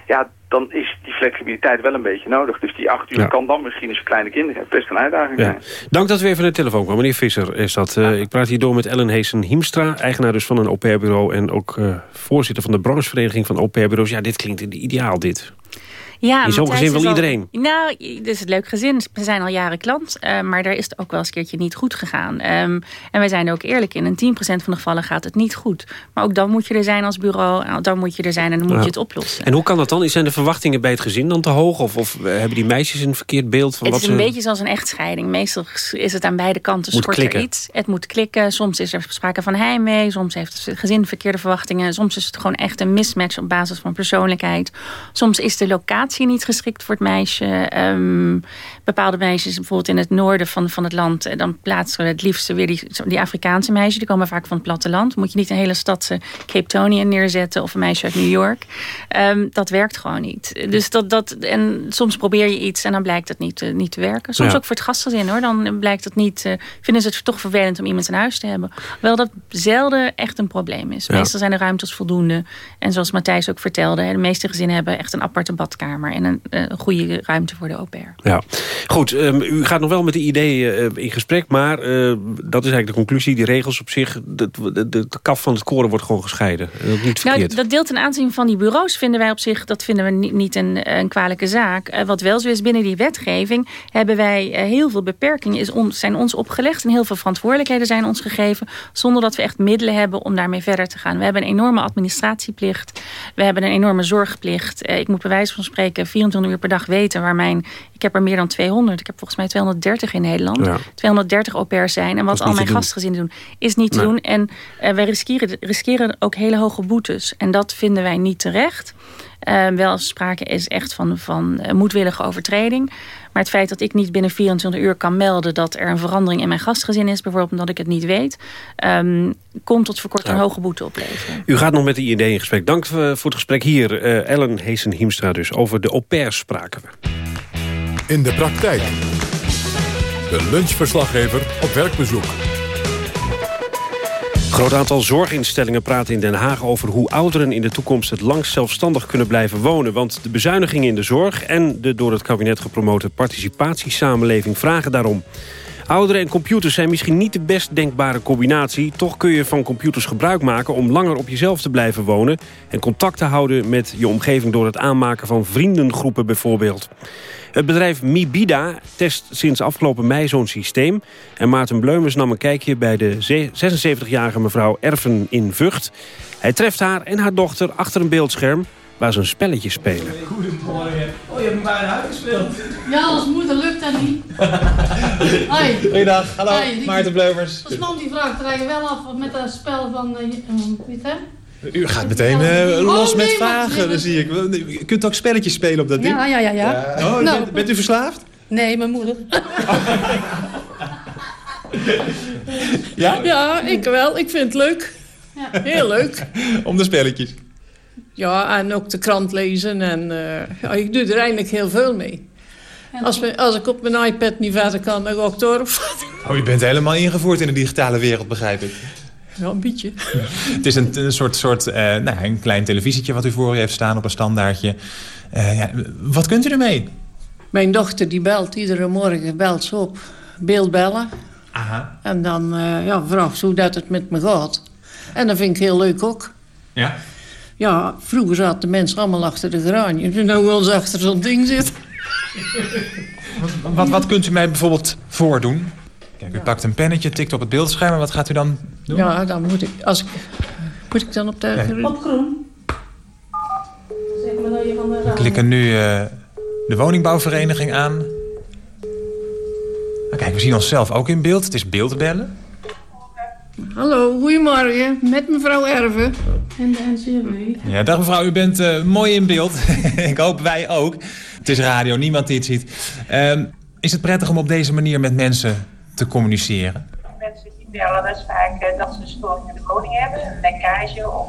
Ja, dan is die flexibiliteit wel een beetje nodig. Dus die acht uur ja. kan dan misschien als je kleine kinderen hebt best een uitdaging ja. zijn. Dank dat u even naar de telefoon kwam. Meneer Visser is dat. Uh, ik praat hier door met Ellen Heesen-Hiemstra. Eigenaar dus van een au pair bureau. En ook voorzitter van de branchevereniging van au pair bureaus. Ja, dit klinkt ideaal dit. Ja, in zo'n gezin wil iedereen. Nou, dus het leuk gezin. We zijn al jaren klant. Uh, maar daar is het ook wel eens een keertje niet goed gegaan. Um, en wij zijn er ook eerlijk in. In 10% van de gevallen gaat het niet goed. Maar ook dan moet je er zijn als bureau. Nou, dan moet je er zijn en dan moet ja. je het oplossen. En hoe kan dat dan? Zijn de verwachtingen bij het gezin dan te hoog? Of, of hebben die meisjes een verkeerd beeld van het wat Het is ze... een beetje zoals een echtscheiding. Meestal is het aan beide kanten moet schort klikken. er iets. Het moet klikken. Soms is er sprake van heimwee. Soms heeft het gezin verkeerde verwachtingen. Soms is het gewoon echt een mismatch op basis van persoonlijkheid. Soms is de locatie niet geschikt voor het meisje. Um, bepaalde meisjes, bijvoorbeeld in het noorden van, van het land... dan plaatsen we het liefste weer die, die Afrikaanse meisjes. Die komen vaak van het platteland. Moet je niet een hele stad Cape Tonian neerzetten... of een meisje uit New York. Um, dat werkt gewoon niet. Dus dat, dat, en soms probeer je iets en dan blijkt het niet, uh, niet te werken. Soms Ja. ook voor het gastgezin, hoor. Dan blijkt het niet... Uh, vinden ze het toch vervelend om iemand in huis te hebben. Wel dat zelden echt een probleem is. Ja. Meestal zijn de ruimtes voldoende. En zoals Matthijs ook vertelde... de meeste gezinnen hebben echt een aparte badkamer... en een, een goede ruimte voor de au pair. Ja, goed. Um, u gaat nog wel met de ideeën uh, in gesprek, maar uh, dat is eigenlijk de conclusie. Die regels op zich, de, de, de, de kaf van het koren wordt gewoon gescheiden. Dat niet verkeerd. Nou, dat deel ten aanzien van die bureaus vinden wij op zich, dat vinden we niet, niet een, een kwalijke zaak. Uh, wat wel zo is, binnen die wetgeving hebben wij heel veel beperkingen is zijn ons opgelegd en heel veel verantwoordelijkheden zijn ons gegeven, zonder dat we echt middelen hebben om daarmee verder te gaan. We hebben een enorme administratieplicht, we hebben een enorme zorgplicht. ik moet bij wijze van spreken 24 uur per dag weten waar mijn, ik heb er meer dan 200, ik heb volgens mij 230 in Nederland, ja. 230 au pairs zijn. En wat al mijn gastgezinnen doen, is niet te nee. doen. En uh, wij riskeren, riskeren ook hele hoge boetes. En dat vinden wij niet terecht. Uh, wel sprake is echt van, van uh, moedwillige overtreding. Maar het feit dat ik niet binnen 24 uur kan melden... dat er een verandering in mijn gastgezin is... bijvoorbeeld omdat ik het niet weet... Um, komt tot verkort een ja. hoge boete opleveren. U gaat nog met de IND in gesprek. Dank voor het gesprek hier. Uh, Ellen Heesen-Hiemstra dus. Over de au pairs spraken we. In de praktijk. De lunchverslaggever op werkbezoek. Een groot aantal zorginstellingen praten in Den Haag over hoe ouderen in de toekomst het langst zelfstandig kunnen blijven wonen. Want de bezuinigingen in de zorg en de door het kabinet gepromote participatiesamenleving vragen daarom. Ouderen en computers zijn misschien niet de best denkbare combinatie. Toch kun je van computers gebruik maken om langer op jezelf te blijven wonen... en contact te houden met je omgeving door het aanmaken van vriendengroepen bijvoorbeeld. Het bedrijf Mibida test sinds afgelopen mei zo'n systeem. En Maarten Bleumers nam een kijkje bij de 76-jarige mevrouw Erven in Vught. Hij treft haar en haar dochter achter een beeldscherm waar ze een spelletje spelen. Goedemorgen. Oh, je hebt bijna uitgespeeld. Ja, als moeder lukt dat niet. <laughs> Hoi. Goeiedag, hallo, Hoi, Maarten Bleumers. Als man die vraagt er eigenlijk wel af met dat spel van, uh, het U gaat meteen uh, los oh, met vragen, dat zie ik. U kunt ook spelletjes spelen op dat ding? Ja, ja, ja. ja. Oh, nou, bent, bent, u verslaafd? Nee, mijn moeder. ja? Ja, ik wel. Ik vind het leuk. Ja. Heel leuk. Om de spelletjes? Ja, en ook de krant lezen. En uh, ja, ik doe er eigenlijk heel veel mee. Als, als ik op mijn iPad niet verder kan, dan ga ik door. Oh, je bent helemaal ingevoerd in de digitale wereld, begrijp ik. Ja, een beetje. <laughs> het is een, een soort, soort uh, nou, een klein televisietje wat u voor u heeft staan op een standaardje. Uh, ja, wat kunt u ermee? Mijn dochter die belt iedere morgen, belt ze op. Beeldbellen. Aha. En dan uh, ja, vraagt ze hoe dat het met me gaat. En dat vind ik heel leuk ook. Ja? Ja, vroeger zaten mensen allemaal achter de geranje. En nu wel eens achter zo'n ding zitten. wat, wat, wat kunt u mij bijvoorbeeld voordoen? Kijk, u pakt een pennetje, tikt op het beeldscherm. En wat gaat u dan doen? Ja, dan moet ik... Als ik moet ik dan op de... Op groen. Zeg maar dat je van de We klikken nu uh, de woningbouwvereniging aan. Nou, kijk, we zien onszelf ook in beeld. Het is beeldbellen. Hallo, goedemorgen. Met mevrouw Erven. En de NCW. Ja, dag mevrouw, u bent uh, mooi in beeld. <laughs> ik hoop wij ook. Het is radio, niemand die het ziet. Uh, is het prettig om op deze manier met mensen te communiceren? Mensen die bellen, dat is vaak uh, dat ze een storing in de woning hebben, een lekkage. Of,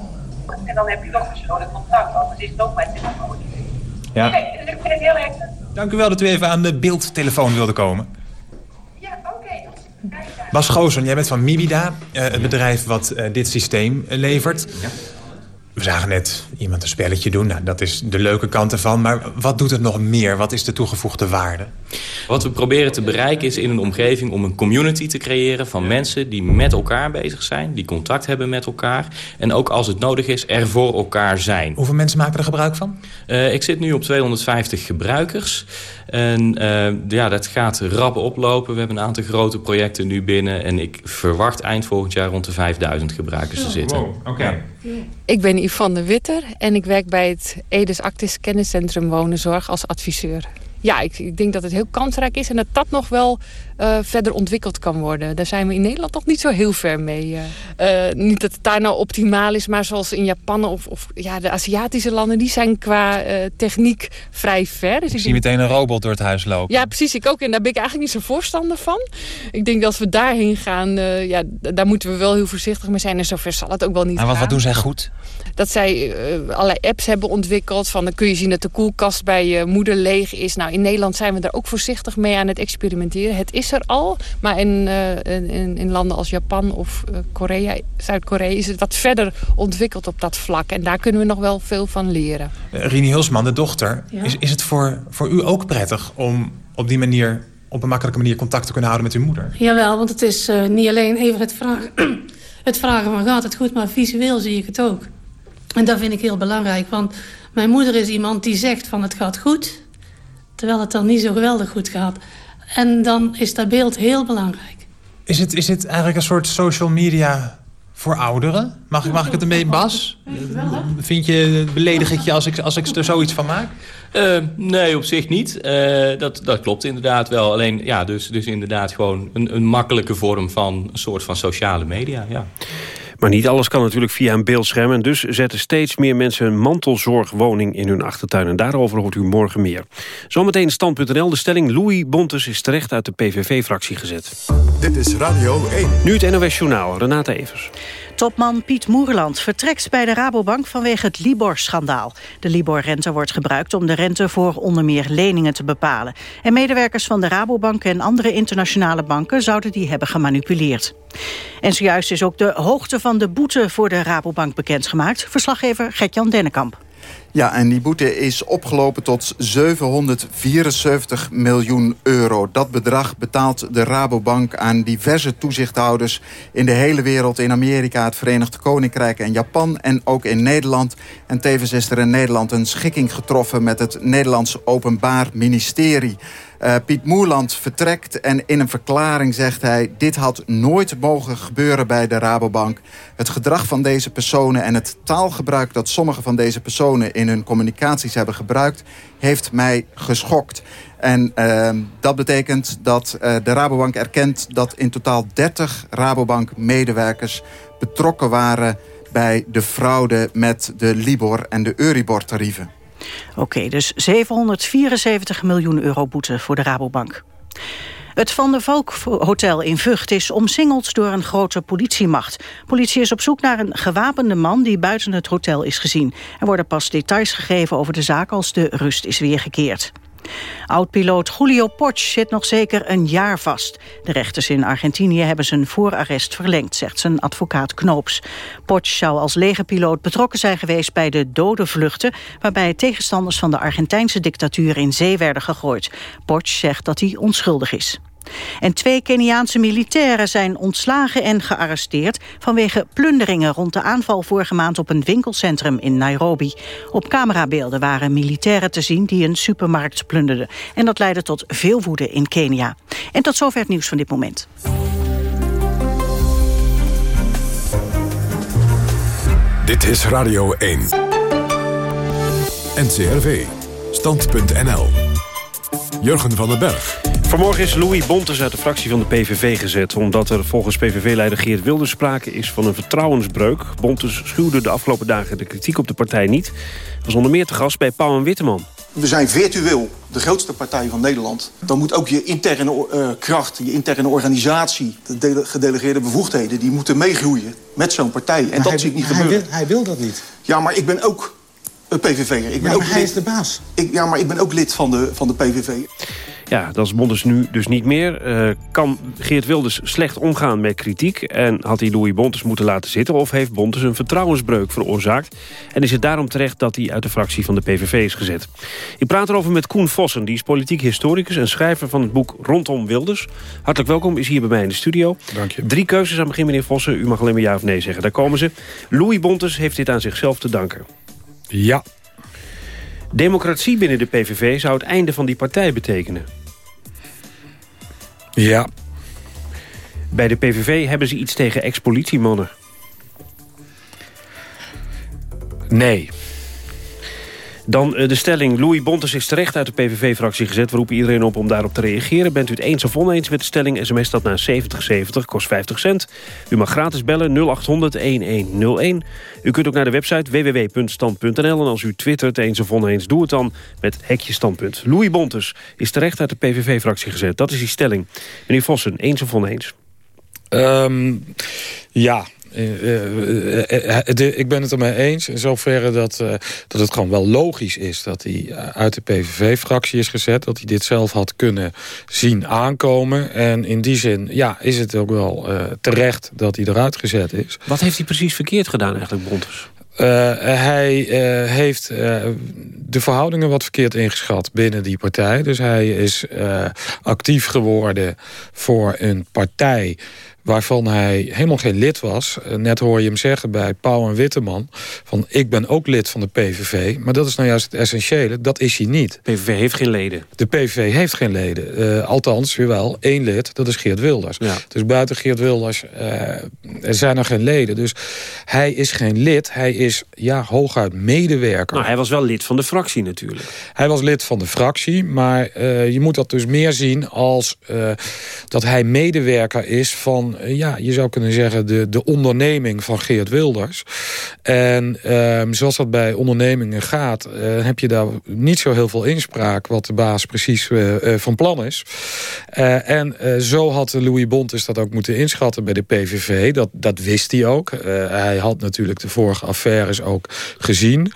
en dan heb je toch persoonlijk contact, anders is het ook met de woning. Ja. Nee, dus ik vind het heel erg. Dank u wel dat u even aan de beeldtelefoon wilde komen. Bas Goosen, jij bent van Mibida, uh, het bedrijf wat uh, dit systeem levert. Ja. We zagen net iemand een spelletje doen. Nou, dat is de leuke kant ervan. Maar wat doet het nog meer? Wat is de toegevoegde waarde? Wat we proberen te bereiken is in een omgeving om een community te creëren... van mensen die met elkaar bezig zijn, die contact hebben met elkaar... en ook als het nodig is, er voor elkaar zijn. Hoeveel mensen maken er gebruik van? Uh, ik zit nu op 250 gebruikers. En uh, ja, dat gaat rap oplopen. We hebben een aantal grote projecten nu binnen... en ik verwacht eind volgend jaar rond de 5000 gebruikers te zitten. Wow, oké. Okay. Ja. Ik ben Yvonne de Witter en ik werk bij het Edes Actis Kenniscentrum Wonenzorg als adviseur. Ja, ik, ik, denk dat het heel kansrijk is en dat dat nog wel uh, verder ontwikkeld kan worden. Daar zijn we in Nederland nog niet zo heel ver mee. Uh, niet dat het daar nou optimaal is, maar zoals in Japan of, of ja, de Aziatische landen... die zijn qua uh, techniek vrij ver. Dus ik, ik zie meteen een robot door het huis lopen. Ja, precies. Ik ook. En daar ben ik eigenlijk niet zo voorstander van. Ik denk dat als we daarheen gaan, ja, daar moeten we wel heel voorzichtig mee zijn. En zover zal het ook wel niet En wat, wat doen zij goed? Dat zij allerlei apps hebben ontwikkeld. Van, dan kun je zien dat de koelkast bij je moeder leeg is. Nou, in Nederland zijn we daar ook voorzichtig mee aan het experimenteren. Het is er al, maar in, uh, in, in, landen als Japan of uh, Korea, Zuid-Korea... is het wat verder ontwikkeld op dat vlak. En daar kunnen we nog wel veel van leren. Uh, Rini Hulsman, de dochter. Ja? Is, is het voor, voor u ook prettig om op die manier... op een makkelijke manier contact te kunnen houden met uw moeder? Jawel, want het is niet alleen even het vragen, <clears throat> het vragen van gaat het goed... maar visueel zie ik het ook. En dat vind ik heel belangrijk, want mijn moeder is iemand die zegt van het gaat goed... terwijl het dan niet zo geweldig goed gaat. En dan is dat beeld heel belangrijk. Is het, is het eigenlijk een soort social media voor ouderen? Mag, mag ik het een beetje, Bas? Vind je, beledig ik je als ik, als ik er zoiets van maak? Uh, nee, op zich niet. Uh, dat, dat klopt inderdaad wel. Alleen, ja, dus, dus inderdaad gewoon een, een makkelijke vorm van een soort van sociale media, ja. Maar niet alles kan natuurlijk via een beeldscherm... en dus zetten steeds meer mensen een mantelzorgwoning in hun achtertuin. En daarover hoort u morgen meer. Zometeen stand.nl. De stelling Louis Bontes is terecht uit de PVV-fractie gezet. Dit is Radio 1. Nu het NOS Journaal, Renate Evers. Topman Piet Moerland vertrekt bij de Rabobank vanwege het Libor-schandaal. De Libor-rente wordt gebruikt om de rente voor onder meer leningen te bepalen. En medewerkers van de Rabobank en andere internationale banken zouden die hebben gemanipuleerd. En zojuist is ook de hoogte van de boete voor de Rabobank bekendgemaakt. Verslaggever Gert-Jan Dennekamp. Ja, en die boete is opgelopen tot 774 miljoen euro. Dat bedrag betaalt de Rabobank aan diverse toezichthouders... in de hele wereld, in Amerika, het Verenigd Koninkrijk en Japan... en ook in Nederland. En tevens is er in Nederland een schikking getroffen... met het Nederlands Openbaar Ministerie... Uh, Piet Moerland vertrekt en in een verklaring zegt hij... dit had nooit mogen gebeuren bij de Rabobank. Het gedrag van deze personen en het taalgebruik... dat sommige van deze personen in hun communicaties hebben gebruikt... heeft mij geschokt. En uh, dat betekent dat uh, de Rabobank erkent dat in totaal 30 Rabobank-medewerkers betrokken waren bij de fraude met de Libor en de Euribor Oké, dus 774 miljoen euro boete voor de Rabobank. Het Van der Valk Hotel in Vught is omsingeld door een grote politiemacht. Politie is op zoek naar een gewapende man die buiten het hotel is gezien. Er worden pas details gegeven over de zaak als de rust is weergekeerd. Oud-piloot Julio Poch zit nog zeker een jaar vast. De rechters in Argentinië hebben zijn voorarrest verlengd, zegt zijn advocaat Knoops. Poch zou als legerpiloot betrokken zijn geweest bij de dode vluchten... waarbij tegenstanders van de Argentijnse dictatuur in zee werden gegooid. Poch zegt dat hij onschuldig is. En twee Keniaanse militairen zijn ontslagen en gearresteerd... vanwege plunderingen rond de aanval vorige maand op een winkelcentrum in Nairobi. Op camerabeelden waren militairen te zien die een supermarkt plunderden. En dat leidde tot veel woede in Kenia. En tot zover het nieuws van dit moment. Dit is Radio 1. NCRV. Stand.nl. Jurgen van den Berg. Vanmorgen is Louis Bontes uit de fractie van de PVV gezet... omdat er volgens PVV-leider Geert Wilders sprake is van een vertrouwensbreuk. Bontes schuwde de afgelopen dagen de kritiek op de partij niet. Was onder meer te gast bij Pauw en Witteman. We zijn virtueel de grootste partij van Nederland. Dan moet ook je interne uh, kracht, je interne organisatie... de gedelegeerde bevoegdheden, die moeten meegroeien met zo'n partij. En maar dat hij, zie ik niet hij gebeuren. Wil, hij wil dat niet. Ja, maar ik ben ook een PVV'er. Ik ben Ja, ook maar hij lid- is de baas. Ik, ja, maar ik ben ook lid van de, van de PVV. Ja, dat is Bontes nu dus niet meer. Eh, kan Geert Wilders slecht omgaan met kritiek... en had hij Louis Bontes moeten laten zitten... of heeft Bontes een vertrouwensbreuk veroorzaakt... en is het daarom terecht dat hij uit de fractie van de PVV is gezet. Ik praat erover met Koen Vossen, die is politiek historicus... en schrijver van het boek Rondom Wilders. Hartelijk welkom, is hier bij mij in de studio. Dank je. Drie keuzes aan het begin, meneer Vossen. U mag alleen maar ja of nee zeggen. Daar komen ze. Louis Bontes heeft dit aan zichzelf te danken. Ja. Democratie binnen de PVV zou het einde van die partij betekenen. Ja. Bij de PVV hebben ze iets tegen ex-politiemannen. Nee. Dan eh, de stelling, Louis Bontes is terecht uit de PVV-fractie gezet. We roepen iedereen op om daarop te reageren. Bent u het eens of oneens met de stelling? SMS dat naar 7070, kost 50 cent. U mag gratis bellen 0800-1101. U kunt ook naar de website www.stand.nl. En als u twittert eens of oneens, doe het dan met hekje standpunt. Louis Bontes is terecht uit de PVV-fractie gezet. Dat is die stelling. Meneer Vossen, eens of oneens? Ehm, ja. Eh, eh, eh, de- ik ben het ermee eens. In zoverre dat, dat het gewoon wel logisch is... dat hij uit de PVV-fractie is gezet. Dat hij dit zelf had kunnen zien aankomen. En in die zin ja, is het ook wel terecht dat hij eruit gezet is. Wat heeft hij precies verkeerd gedaan eigenlijk, Bontes? Hij heeft de verhoudingen wat verkeerd ingeschat binnen die partij. Dus hij is actief geworden voor een partij waarvan hij helemaal geen lid was. Eh, net hoor je hem zeggen bij Pauw en Witteman... van ik ben ook lid van de PVV. Maar dat is nou juist het essentiële, dat is hij niet. De PVV heeft geen leden. De PVV heeft geen leden. Eh, althans, wel één lid, dat is Geert Wilders. Dus buiten Geert Wilders eh, er zijn er geen leden. Dus hij is geen lid, hij is ja, hooguit medewerker. Nou, hij was wel lid van de fractie natuurlijk. Hij was lid van de fractie, maar je moet dat dus meer zien als dat hij medewerker is van, eh, ja, je zou kunnen zeggen, de, de onderneming van Geert Wilders. En ehm, zoals dat bij ondernemingen gaat, eh, heb je daar niet zo heel veel inspraak wat de baas precies eh, van plan is. En zo had Louis Bontes dat ook moeten inschatten bij de PVV. Dat, dat wist hij ook. Hij had natuurlijk de vorige affaires ook gezien.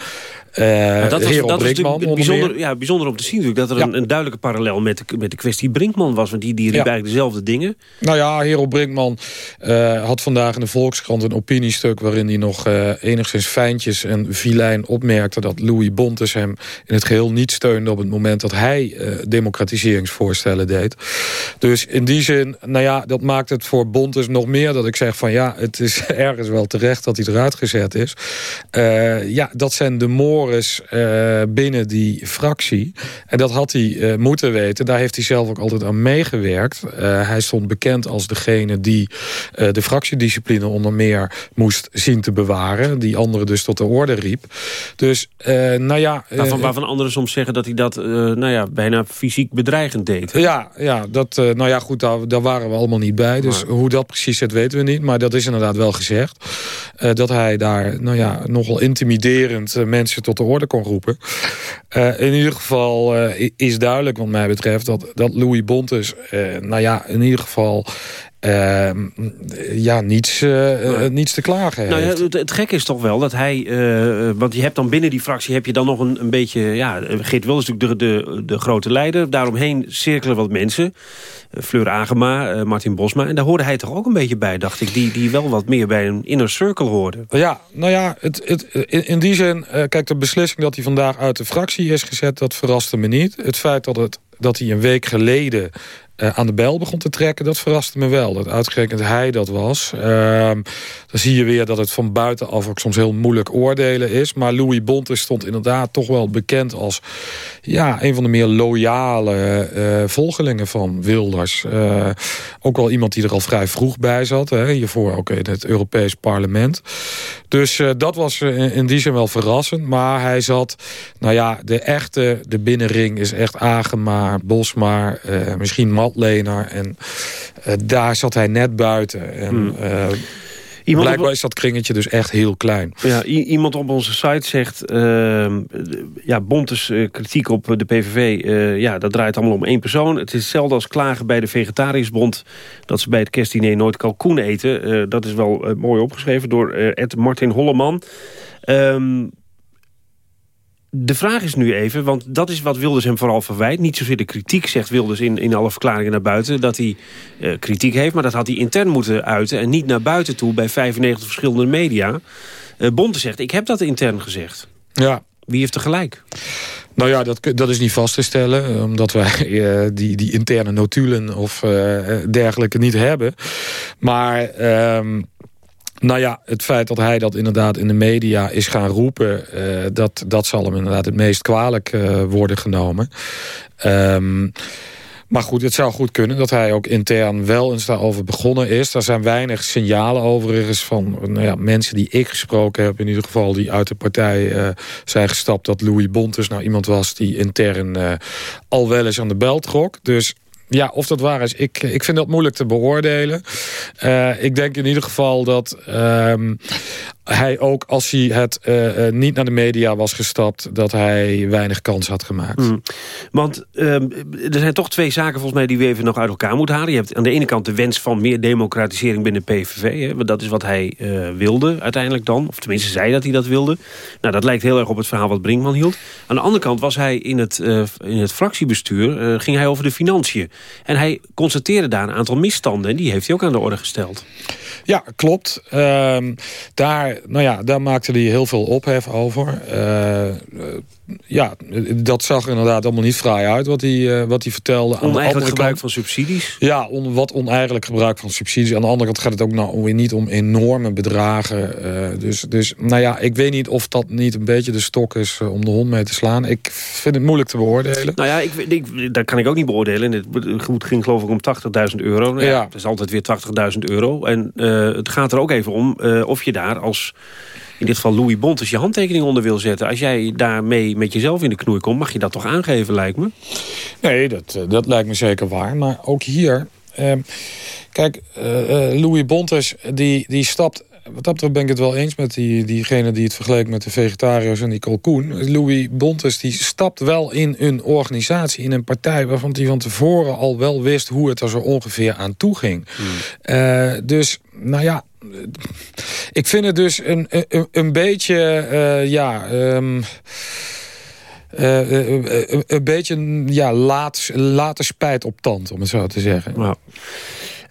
Eh, dat was, dat Brinkman bijzonder, ja, bijzonder om te zien natuurlijk, dat er een, een duidelijke parallel met de, met de kwestie Brinkman was. Want die, die riep Ja. eigenlijk dezelfde dingen. Nou ja, Hero Brinkman eh, had vandaag in de Volkskrant een opiniestuk... waarin hij nog eh, enigszins fijntjes en vilijn opmerkte... dat Louis Bontes hem in het geheel niet steunde... op het moment dat hij democratiseringsvoorstellen deed. Dus in die zin, nou ja, dat maakt het voor Bontes nog meer... dat ik zeg van ja, het is <laughs> ergens wel terecht dat hij eruit gezet is. Ja, dat zijn de moren uh, binnen die fractie. En dat had hij uh, moeten weten. Daar heeft hij zelf ook altijd aan meegewerkt. Uh, hij stond bekend als degene die de fractiediscipline onder meer moest zien te bewaren. Die anderen dus tot de orde riep. Dus, nou ja... Waarvan, waarvan anderen soms zeggen dat hij dat nou ja, bijna fysiek bedreigend deed. Ja, ja, dat, nou ja, goed, daar, daar waren we allemaal niet bij. Dus maar... hoe dat precies zit, weten we niet. Maar dat is inderdaad wel gezegd. dat hij daar, nou ja, nogal intimiderend mensen tot de orde kon roepen. Uh, in ieder geval uh, is duidelijk wat mij betreft... dat, dat Louis Bontes, uh, nou ja, in ieder geval... Ehm, ja, niets, niets te klagen heeft. Nou ja, het, het gekke is toch wel dat hij... want je hebt dan binnen die fractie heb je dan nog een, een beetje... Ja, Geert Wilders is natuurlijk de, de, de grote leider. Daaromheen cirkelen wat mensen. Fleur Agema, Martin Bosma. En daar hoorde hij toch ook een beetje bij, dacht ik. Die, die wel wat meer bij een inner circle hoorde. Ja, nou ja, het, het, in, in die zin... kijk, de beslissing dat hij vandaag uit de fractie is gezet... dat verraste me niet. Het feit dat, het, dat hij een week geleden uh, aan de bel begon te trekken, dat verraste me wel. Dat uitgerekend hij dat was. Uh, dan zie je weer dat het van buitenaf ook soms heel moeilijk oordelen is. Maar Louis Bontes stond inderdaad toch wel bekend als... ja, een van de meer loyale uh, volgelingen van Wilders. Uh, ook wel iemand die er al vrij vroeg bij zat. Hè, hiervoor ook in het Europees parlement. Dus dat was in die zin wel verrassend. Maar hij zat... nou ja, de echte, de binnenring is echt Agema, Bosma, misschien Matlener. En uh, daar zat hij net buiten. En, hmm. uh, Iemand Blijkbaar is dat kringetje dus echt heel klein. Ja, iemand op onze site zegt... Uh, ja, Bontes uh, kritiek op de PVV... Uh, ja, dat draait allemaal om één persoon. Het is hetzelfde als klagen bij de Vegetariërsbond... dat ze bij het kerstdiner nooit kalkoen eten. dat is wel mooi opgeschreven door Ed Martin Holleman. Um, de vraag is nu even, want dat is wat Wilders hem vooral verwijt. Niet zozeer de kritiek, zegt Wilders in, in alle verklaringen naar buiten... dat hij uh, kritiek heeft, maar dat had hij intern moeten uiten... en niet naar buiten toe bij 95 verschillende media. Uh, Bonte zegt, ik heb dat intern gezegd. Ja. Wie heeft er gelijk? Nou ja, dat, dat is niet vast te stellen. Omdat wij uh, <laughs> die, die interne notulen of dergelijke niet hebben. Maar... Um, nou ja, het feit dat hij dat inderdaad in de media is gaan roepen... Uh, dat, dat zal hem inderdaad het meest kwalijk uh, worden genomen. Um, maar goed, het zou goed kunnen dat hij ook intern wel eens daarover begonnen is. Daar zijn weinig signalen overigens van nou ja, mensen die ik gesproken heb... in ieder geval die uit de partij uh, zijn gestapt... dat Louis Bontes nou iemand was die intern al wel eens aan de bel trok. Dus ja, of dat waar is, ik, ik vind dat moeilijk te beoordelen. Uh, ik denk in ieder geval dat uh, hij ook, als hij het uh, niet naar de media was gestapt... dat hij weinig kans had gemaakt. Mm. Want ehm, er zijn toch twee zaken volgens mij die we even nog uit elkaar moeten halen. Je hebt aan de ene kant de wens van meer democratisering binnen PVV. Hè, dat is wat hij wilde uiteindelijk dan. Of tenminste zei dat hij dat wilde. Nou, dat lijkt heel erg op het verhaal wat Brinkman hield. Aan de andere kant was hij in het, in het fractiebestuur... ging hij over de financiën. En hij constateerde daar een aantal misstanden. En die heeft hij ook aan de orde gesteld. Ja, klopt. Uh, daar, nou ja, daar maakte hij heel veel ophef over. Ja, dat zag inderdaad allemaal niet fraai uit wat hij, uh, wat hij vertelde. Oneigenlijk gebruik kant, van subsidies? Ja, on, wat oneigenlijk gebruik van subsidies. Aan de andere kant gaat het ook nou weer niet om enorme bedragen. Uh, dus, dus nou ja, ik weet niet of dat niet een beetje de stok is uh, om de hond mee te slaan. Ik vind het moeilijk te beoordelen. Nou ja, ik, ik, dat kan ik ook niet beoordelen. Het ging geloof ik om 80.000 euro. Nou ja, ja. Het is altijd weer 80.000 euro. En het gaat er ook even om of je daar als in dit geval Louis Bontes je handtekening onder wil zetten. Als jij daarmee met jezelf in de knoei komt, mag je dat toch aangeven, lijkt me? Nee, dat, eh, dat lijkt me zeker waar. Maar ook hier... Uh, kijk, uh, Louis Bontes die, die stapt wat dat betreft ben ik het wel eens met die, diegene die het vergeleek met de vegetariërs en die kalkoen. Louis Bontes die stapt wel in een organisatie, in een partij... waarvan hij van tevoren al wel wist hoe het er zo ongeveer aan toe ging. Hmm. Uh, dus, nou ja, ik vind het dus een, een, een beetje, uh, ja... Um, uh, een beetje ja, late spijt op tand, om het zo te zeggen.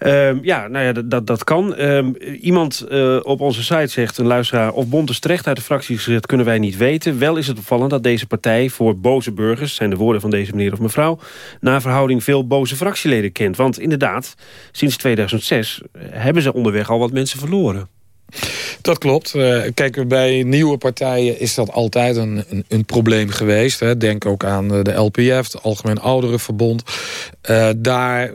Um, ja, nou ja, dat, dat kan. Um, iemand uh, op onze site zegt, een luisteraar... of Bontes terecht uit de fractie gezet, kunnen wij niet weten. Wel is het opvallend dat deze partij voor boze burgers... zijn de woorden van deze meneer of mevrouw... na verhouding veel boze fractieleden kent. Want inderdaad, sinds 2006 hebben ze onderweg al wat mensen verloren. Dat klopt. Uh, kijk, bij nieuwe partijen is dat altijd een, een, een probleem geweest. Hè. Denk ook aan de LPF, het Algemeen Ouderenverbond. Uh, daar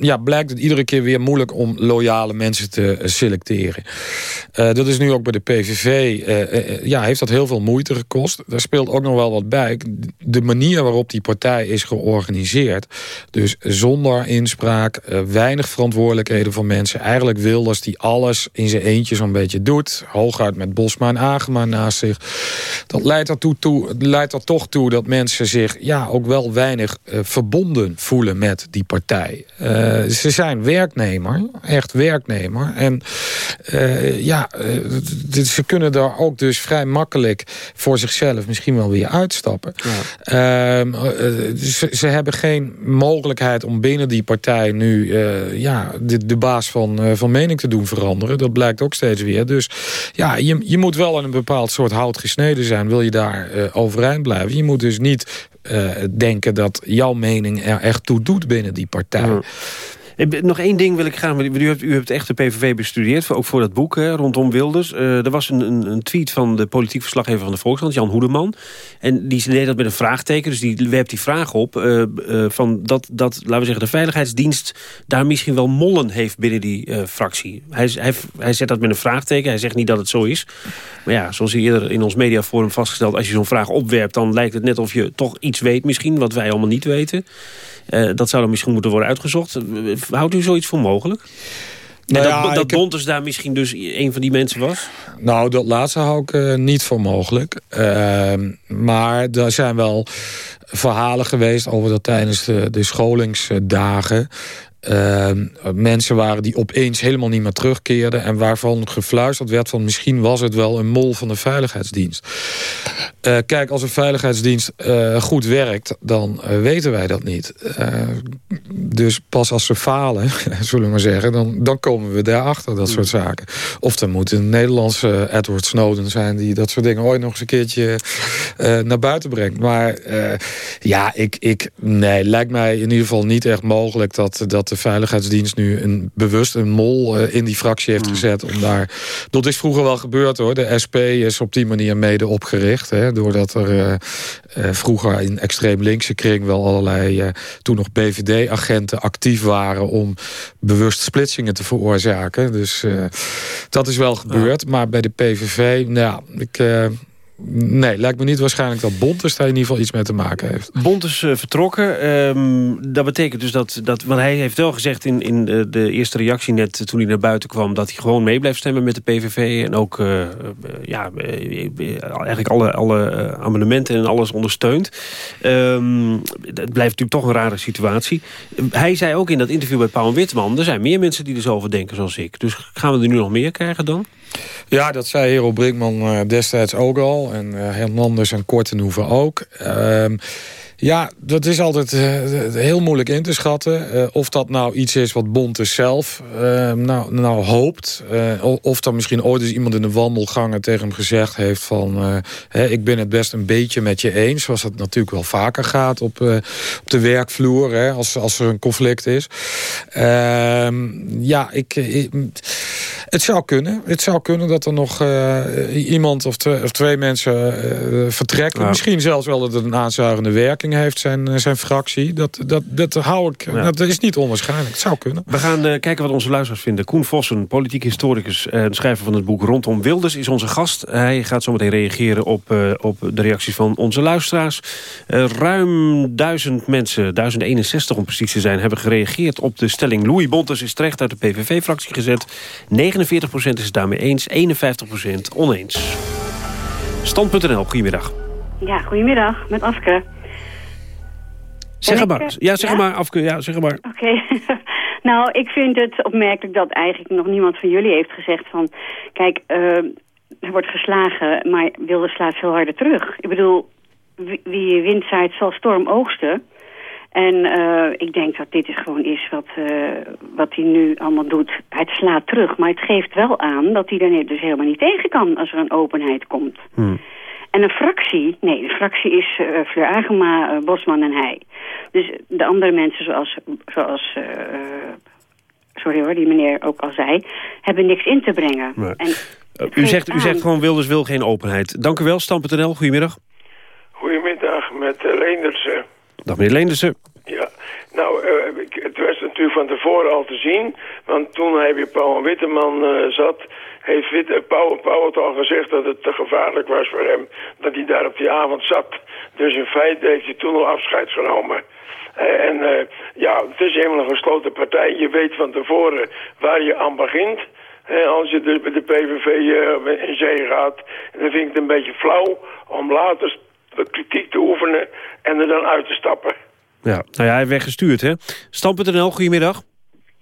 ja, blijkt het iedere keer weer moeilijk om loyale mensen te selecteren. dat is nu ook bij de PVV. ja, heeft dat heel veel moeite gekost. Daar speelt ook nog wel wat bij. De manier waarop die partij is georganiseerd. Dus zonder inspraak, weinig verantwoordelijkheden van mensen. Eigenlijk Wilders die alles in zijn eentje zo'n beetje doet. Hooguit met Bosma en Agema naast zich. Dat leidt er, toe, toe, leidt er toch toe dat mensen zich ja, ook wel weinig uh, verbonden voelen met die partij. Uh, ze zijn werknemer, echt werknemer. En uh, ja, ze kunnen daar ook dus vrij makkelijk voor zichzelf misschien wel weer uitstappen. Ja. Ehm, ze, ze, hebben geen mogelijkheid om binnen die partij nu ja, de, de baas van, van mening te doen veranderen. Dat blijkt ook steeds weer. Dus ja, je, je moet wel in een bepaald soort hout gesneden zijn. Wil je daar uh, overeind blijven. Je moet dus niet uh, denken dat jouw mening er echt toe doet binnen die partij. Nog één ding wil ik graag... U hebt, u hebt echt de PVV bestudeerd, ook voor dat boek hè, rondom Wilders. Uh, er was een, een, een, tweet van de politiek verslaggever van de Volkskrant, Jan Hoedeman. En die deed dat met een vraagteken, dus die werpt die vraag op... Uh, uh, van dat, dat, laten we zeggen, de Veiligheidsdienst daar misschien wel mollen heeft binnen die fractie. Hij, hij, hij zet dat met een vraagteken, hij zegt niet dat het zo is. Maar ja, zoals hij eerder in ons mediaforum vastgesteld... als je zo'n vraag opwerpt, dan lijkt het net of je toch iets weet misschien... wat wij allemaal niet weten. Uh, dat zou dan misschien moeten worden uitgezocht. Houdt u zoiets voor mogelijk? Nou dat, ja, dat Bontes daar misschien dus een van die mensen was? Nou, dat laatste hou ik uh, niet voor mogelijk. Uh, maar er zijn wel verhalen geweest over dat tijdens de, de scholingsdagen... Uh, mensen waren die opeens helemaal niet meer terugkeerden... en waarvan gefluisterd werd van misschien was het wel een mol van de veiligheidsdienst. Uh, kijk, als een veiligheidsdienst uh, goed werkt, dan uh, weten wij dat niet. dus pas als ze falen, <laughs> zullen we maar zeggen... dan, dan komen we daarachter, dat soort zaken. Of er moet een Nederlandse Edward Snowden zijn... die dat soort dingen ooit nog eens een keertje naar buiten brengt. Maar ja, ik, ik, nee, lijkt mij in ieder geval niet echt mogelijk... dat, dat de Veiligheidsdienst nu een, bewust een mol in die fractie heeft gezet. Om daar, dat is vroeger wel gebeurd hoor. De SP is op die manier mede opgericht. Hè, doordat er uh, uh, vroeger in extreem linkse kring wel allerlei... Uh, toen nog BVD-agenten actief waren om bewust splitsingen te veroorzaken. Dus dat is wel gebeurd. Ja. Maar bij de PVV, nou ik Nee, lijkt me niet waarschijnlijk dat Bontes daar in ieder geval iets mee te maken heeft. Bontes uh, vertrokken. Um, dat betekent dus dat, dat... Want hij heeft wel gezegd in, in de, eerste reactie net toen hij naar buiten kwam... dat hij gewoon mee blijft stemmen met de PVV. En ook uh, ja, eigenlijk alle, alle amendementen en alles ondersteunt. Um, het blijft natuurlijk toch een rare situatie. hij zei ook in dat interview bij Paul Witman... er zijn meer mensen die er zo over denken zoals ik. Dus gaan we er nu nog meer krijgen dan? Ja, dat zei Hero Brinkman destijds ook al. En uh, Hernandez en Kortenhoeven ook. Uh, ja, dat is altijd uh, heel moeilijk in te schatten. Uh, of dat nou iets is wat Bontes zelf uh, nou, nou hoopt. of er misschien ooit eens iemand in de wandelgangen tegen hem gezegd heeft van... Hè, ik ben het best een beetje met je eens. Zoals dat natuurlijk wel vaker gaat op, op de werkvloer. Hè, als, als er een conflict is. Ehm, ja, ik, ik, het zou kunnen. Het zou kunnen dat er nog iemand of twee, of twee mensen vertrekken. Misschien zelfs wel dat het een aanzuigende werking heeft, zijn, eh, zijn fractie. Dat, dat, dat hou ik. Ja. Dat is niet onwaarschijnlijk. Het zou kunnen. We gaan uh, kijken wat onze luisteraars vinden. Koen Vossen, politiek historicus en schrijver van het boek Rondom Wilders, is onze gast. Hij gaat zometeen reageren op, uh, op de reacties van onze luisteraars. ruim duizend mensen, 1061 om precies te zijn, hebben gereageerd op de stelling Louis Bontes is terecht uit de PVV-fractie gezet. 49% is het daarmee eens, 51% oneens. Stand.nl, goedemiddag. Ja, goedemiddag, met Aske. Zeg maar. Ja, zeg ja? maar, Afke. Ja, zeg maar. Oké. Okay. <laughs> nou, ik vind het opmerkelijk dat eigenlijk nog niemand van jullie heeft gezegd van... Kijk, uh, er wordt geslagen, maar Wilde slaat veel harder terug. Ik bedoel, wie, wie wind zaait zal storm oogsten. En uh, ik denk dat dit is gewoon is wat, uh, wat hij nu allemaal doet. Het slaat terug, maar het geeft wel aan dat hij er dus helemaal niet tegen kan als er een openheid komt. Hmm. En een fractie, nee, de fractie is uh, Fleur Agema, uh, Bosman en hij. Dus de andere mensen zoals, zoals uh, sorry hoor, die meneer ook al zei, hebben niks in te brengen. En u, zegt, u zegt gewoon Wilders wil geen openheid. Dank u wel, Stam.nl. Goedemiddag. Goedemiddag, met Leendersen. Dag meneer Leendersen. Ja, nou, uh, ik, het was natuurlijk van tevoren al te zien. Want toen hij weer Paul Witteman uh, zat... heeft Witte, Paul, Paul het al gezegd dat het te gevaarlijk was voor hem... dat hij daar op die avond zat. Dus in feite heeft hij toen al afscheid genomen. Uh, en uh, ja, het is helemaal een gesloten partij. Je weet van tevoren waar je aan begint. Uh, als je de, de PVV in zee gaat. En dan vind ik het een beetje flauw om later kritiek te oefenen en er dan uit te stappen. Ja, nou ja, hij heeft weggestuurd, hè? Stam.nl, goedemiddag.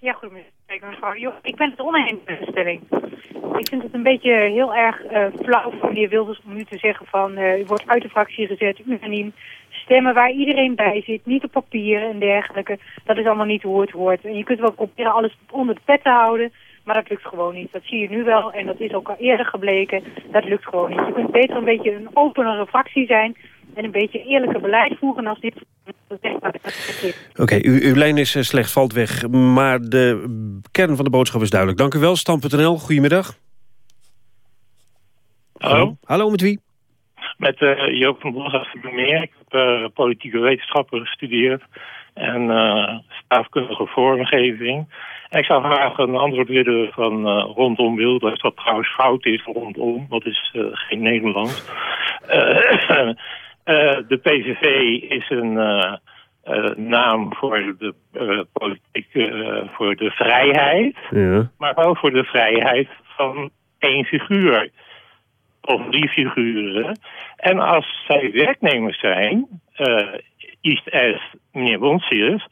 Ja, goedemiddag. Mevrouw. Jo, ik ben het oneens stelling. Ik vind het een beetje heel erg uh, flauw van meneer Wilders om nu te zeggen van... Uh, u wordt uit de fractie gezet, unaniem. Stemmen waar iedereen bij zit, niet op papier en dergelijke. Dat is allemaal niet hoe het hoort. En je kunt wel proberen alles onder de pet te houden... Maar dat lukt gewoon niet. Dat zie je nu wel en dat is ook al eerder gebleken. Dat lukt gewoon niet. Je kunt beter een beetje een openere fractie zijn en een beetje eerlijke beleid voeren als dit... Oké, okay, uw, uw lijn is uh, slecht, valt weg. Maar de kern van de boodschap is duidelijk. Dank u wel, Stam.nl. Goedemiddag. Hallo. Hallo, met wie? Met uh, Joop van Bos Meer. Ik heb uh, politieke wetenschappen gestudeerd. En staafkundige vormgeving. En ik zou graag een antwoord willen van uh, rondom Wilders, wat trouwens fout is rondom, dat is uh, geen Nederlands. <clears throat> Uh, de PVV is een naam voor de politiek, voor de vrijheid, ja. maar wel voor de vrijheid van één figuur. Of drie figuren. En als zij werknemers zijn, East S, meneer Bonsius,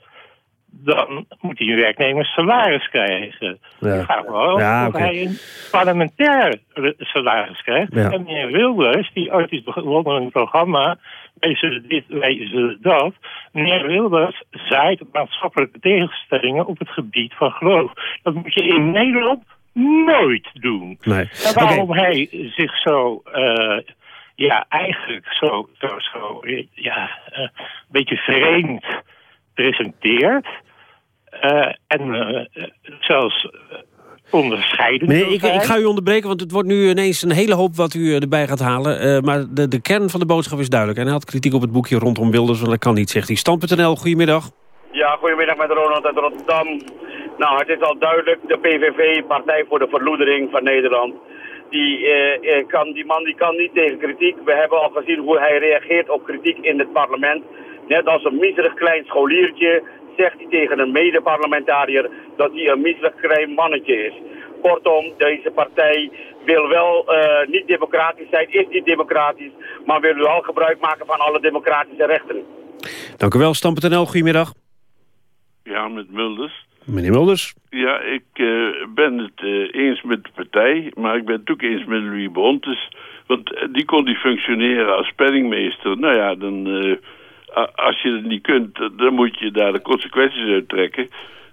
dan moet die werknemer salaris krijgen. Ja. Ik vraag me ja, okay. hij een parlementair salaris krijgt. Ja. En meneer Wilders, die ooit is begonnen in een programma... wij zullen dit, wij zullen dat. Meneer Wilders zaait maatschappelijke tegenstellingen op het gebied van geloof. Dat moet je in Nederland nooit doen. Nee. En waarom okay. hij zich zo... Uh, ja, eigenlijk zo, zo, zo ja, uh, een beetje vreemd presenteert. Uh, en uh, zelfs uh, onderscheiden. Meneer, ik, ik, ga u onderbreken, want het wordt nu ineens een hele hoop wat u erbij gaat halen. maar de, de kern van de boodschap is duidelijk. En hij had kritiek op het boekje rondom Wilders, want dat kan niet, zegt hij. Stand.nl, goedemiddag. Ja, goedemiddag met Ronald uit Rotterdam. Nou, het is al duidelijk, de PVV, Partij voor de Verloedering van Nederland... Die, eh, kan, die man die kan niet tegen kritiek. We hebben al gezien hoe hij reageert op kritiek in het parlement. Net als een miserig klein scholiertje zegt hij tegen een mede-parlementariër dat hij een miserig klein mannetje is. Kortom, deze partij wil wel uh, niet democratisch zijn, is niet democratisch, maar wil wel gebruik maken van alle democratische rechten. Dank u wel, Stam.nl, goedemiddag. Ja, met Mulders. Meneer Mulders. Ja, ik uh, ben het uh, eens met de partij, maar ik ben het ook eens met Louis Bontes. Want die kon die functioneren als penningmeester. Nou ja, dan als je het niet kunt, dan moet je daar de consequenties uit trekken.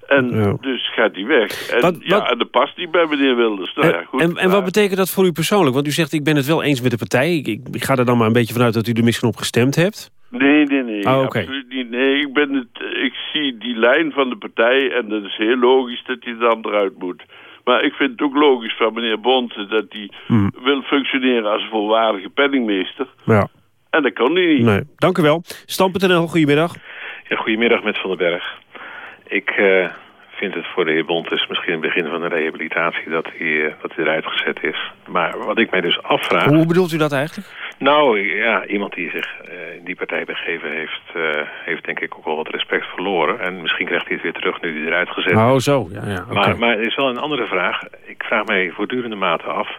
En ja. dus gaat hij weg. En, wat, ja, en dat past niet bij meneer Wilders. Nou, en, ja, goed, en, en wat betekent dat voor u persoonlijk? Want u zegt, ik ben het wel eens met de partij. Ik, ik, ik ga er dan maar een beetje vanuit dat u er misschien op gestemd hebt. Nee, nee, nee. Oh, okay. Absoluut niet. Nee, ik, ben het, ik zie die lijn van de partij en dat is heel logisch dat hij dan eruit moet. Maar ik vind het ook logisch van meneer Bonte dat hij hmm. wil functioneren als een volwaardige penningmeester. Ja. En dat kan hij niet. Nee, dank u wel. Stam.nl, goedemiddag. Ja, goedemiddag met Van den Berg. Ik uh, vind het voor de heer Bontes misschien het begin van de rehabilitatie dat hij, uh, dat hij eruit gezet is. Maar wat ik mij dus afvraag... Hoe bedoelt u dat eigenlijk? Nou, ja, iemand die zich uh, in die partij begeven heeft, heeft denk ik ook wel wat respect verloren. En misschien krijgt hij het weer terug nu hij eruit gezet is. Oh, zo. Ja, ja. Okay. Maar, maar er is wel een andere vraag. Ik vraag mij voortdurende mate af...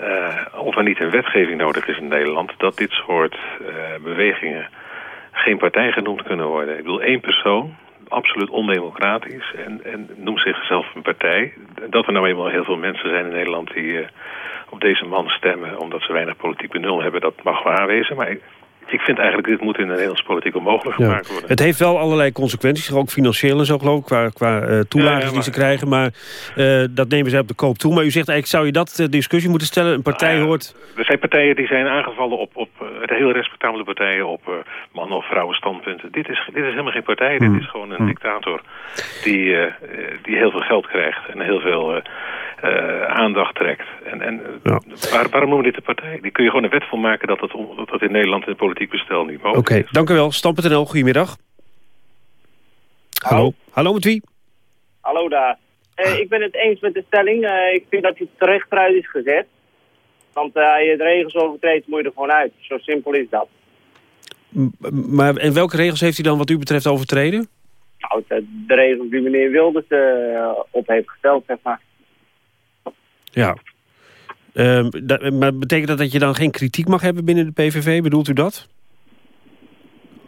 Uh, of er niet een wetgeving nodig is in Nederland... dat dit soort uh, bewegingen geen partij genoemd kunnen worden. Ik bedoel, één persoon, absoluut ondemocratisch... en, en noemt zichzelf een partij. Dat er nou eenmaal heel veel mensen zijn in Nederland... die uh, op deze man stemmen omdat ze weinig politiek benul hebben... dat mag wel aanwezen. Maar ik, ik vind eigenlijk dit moet in de Nederlandse politiek onmogelijk gemaakt worden. Het heeft wel allerlei consequenties, ook financieel en zo geloof ik, qua, qua uh, toelagen ja, die ze krijgen. Maar uh, dat nemen ze op de koop toe. Maar u zegt eigenlijk, zou je dat uh, discussie moeten stellen? Een partij nou, hoort... Er zijn partijen die zijn aangevallen op, op heel respectabele partijen, op man- of vrouwen standpunten. Dit is, dit is helemaal geen partij, Hmm. dit is gewoon een dictator die, die heel veel geld krijgt en heel veel... Uh, aandacht trekt. En, en ja. waar, waarom noemen we dit een partij? Die kun je gewoon een wet van maken dat het, dat het in Nederland in het politiek bestel niet mogelijk Oké, okay, dank u wel. Stam.nl, goedemiddag. Hallo. Hallo, met wie? Hallo daar. Uh, ik ben het eens met de stelling. Uh, ik vind dat hij terecht eruit is gezet. Want hij uh, de regels overtreedt, moet je er gewoon uit. Zo simpel is dat. M maar en welke regels heeft hij dan wat u betreft overtreden? Nou, de, de regels die meneer Wilders op heeft gesteld, zeg maar. Ja. Dat, maar betekent dat dat je dan geen kritiek mag hebben binnen de PVV? Bedoelt u dat?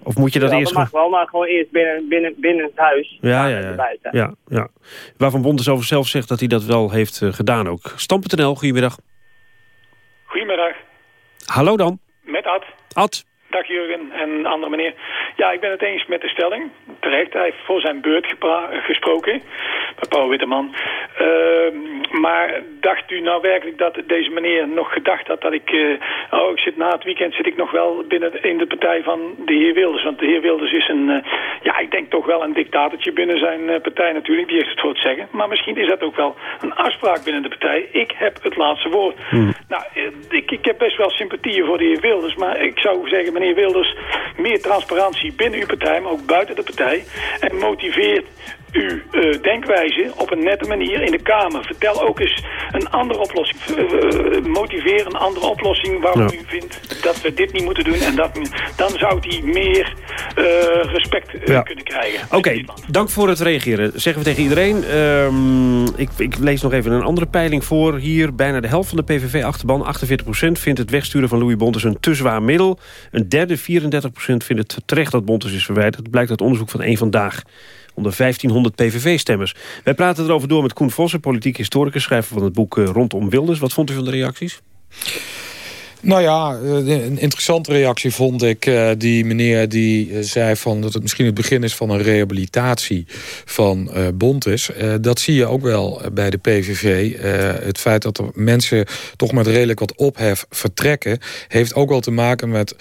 Of moet je dat ja, eerst... dat mag wel, maar gewoon eerst binnen, binnen, binnen het huis. Ja, ja, ja. Buiten. ja, ja. Waarvan Bontes over zelf zegt dat hij dat wel heeft uh, gedaan ook. Stam.nl, goedemiddag. Goedemiddag. Hallo dan. Met Ad. Ad. Dag Jurgen en andere meneer. Ja, ik ben het eens met de stelling. Terecht, hij heeft voor zijn beurt gesproken. Bij Paul Witteman. Uh, maar dacht u nou werkelijk dat deze meneer nog gedacht had dat ik... Uh, oh, ik zit na het weekend zit ik nog wel binnen in de partij van de heer Wilders. Want de heer Wilders is een... Uh, ja, ik denk toch wel een dictatortje binnen zijn partij natuurlijk. Die heeft het voor het zeggen. Maar misschien is dat ook wel een afspraak binnen de partij. Ik heb het laatste woord. Hmm. Nou, ik, ik heb best wel sympathieën voor de heer Wilders. Maar ik zou zeggen meneer Wilders, meer transparantie binnen uw partij, maar ook buiten de partij. En motiveert uw uh, denkwijze op een nette manier in de Kamer. Vertel ook eens een andere oplossing. Uh, motiveer een andere oplossing waarom ja. u vindt dat we dit niet moeten doen. En dat, dan zou hij meer uh, respect ja. kunnen krijgen. Oké, okay, dank voor het reageren. Zeggen we tegen iedereen. Um, ik, ik, lees nog even een andere peiling voor. Hier bijna de helft van de PVV-achterban, 48%, vindt het wegsturen van Louis Bontes een te zwaar middel. Een derde, 34%, vindt het terecht dat Bontes is verwijderd. Dat blijkt uit onderzoek van één Vandaag onder 1500 PVV-stemmers. Wij praten erover door met Koen Vossen, politiek historicus... schrijver van het boek Rondom Wilders. Wat vond u van de reacties? Nou ja, een interessante reactie vond ik uh, die meneer die zei van dat het misschien het begin is van een rehabilitatie van uh, Bontes. dat zie je ook wel bij de PVV. het feit dat er mensen toch met redelijk wat ophef vertrekken, heeft ook wel te maken met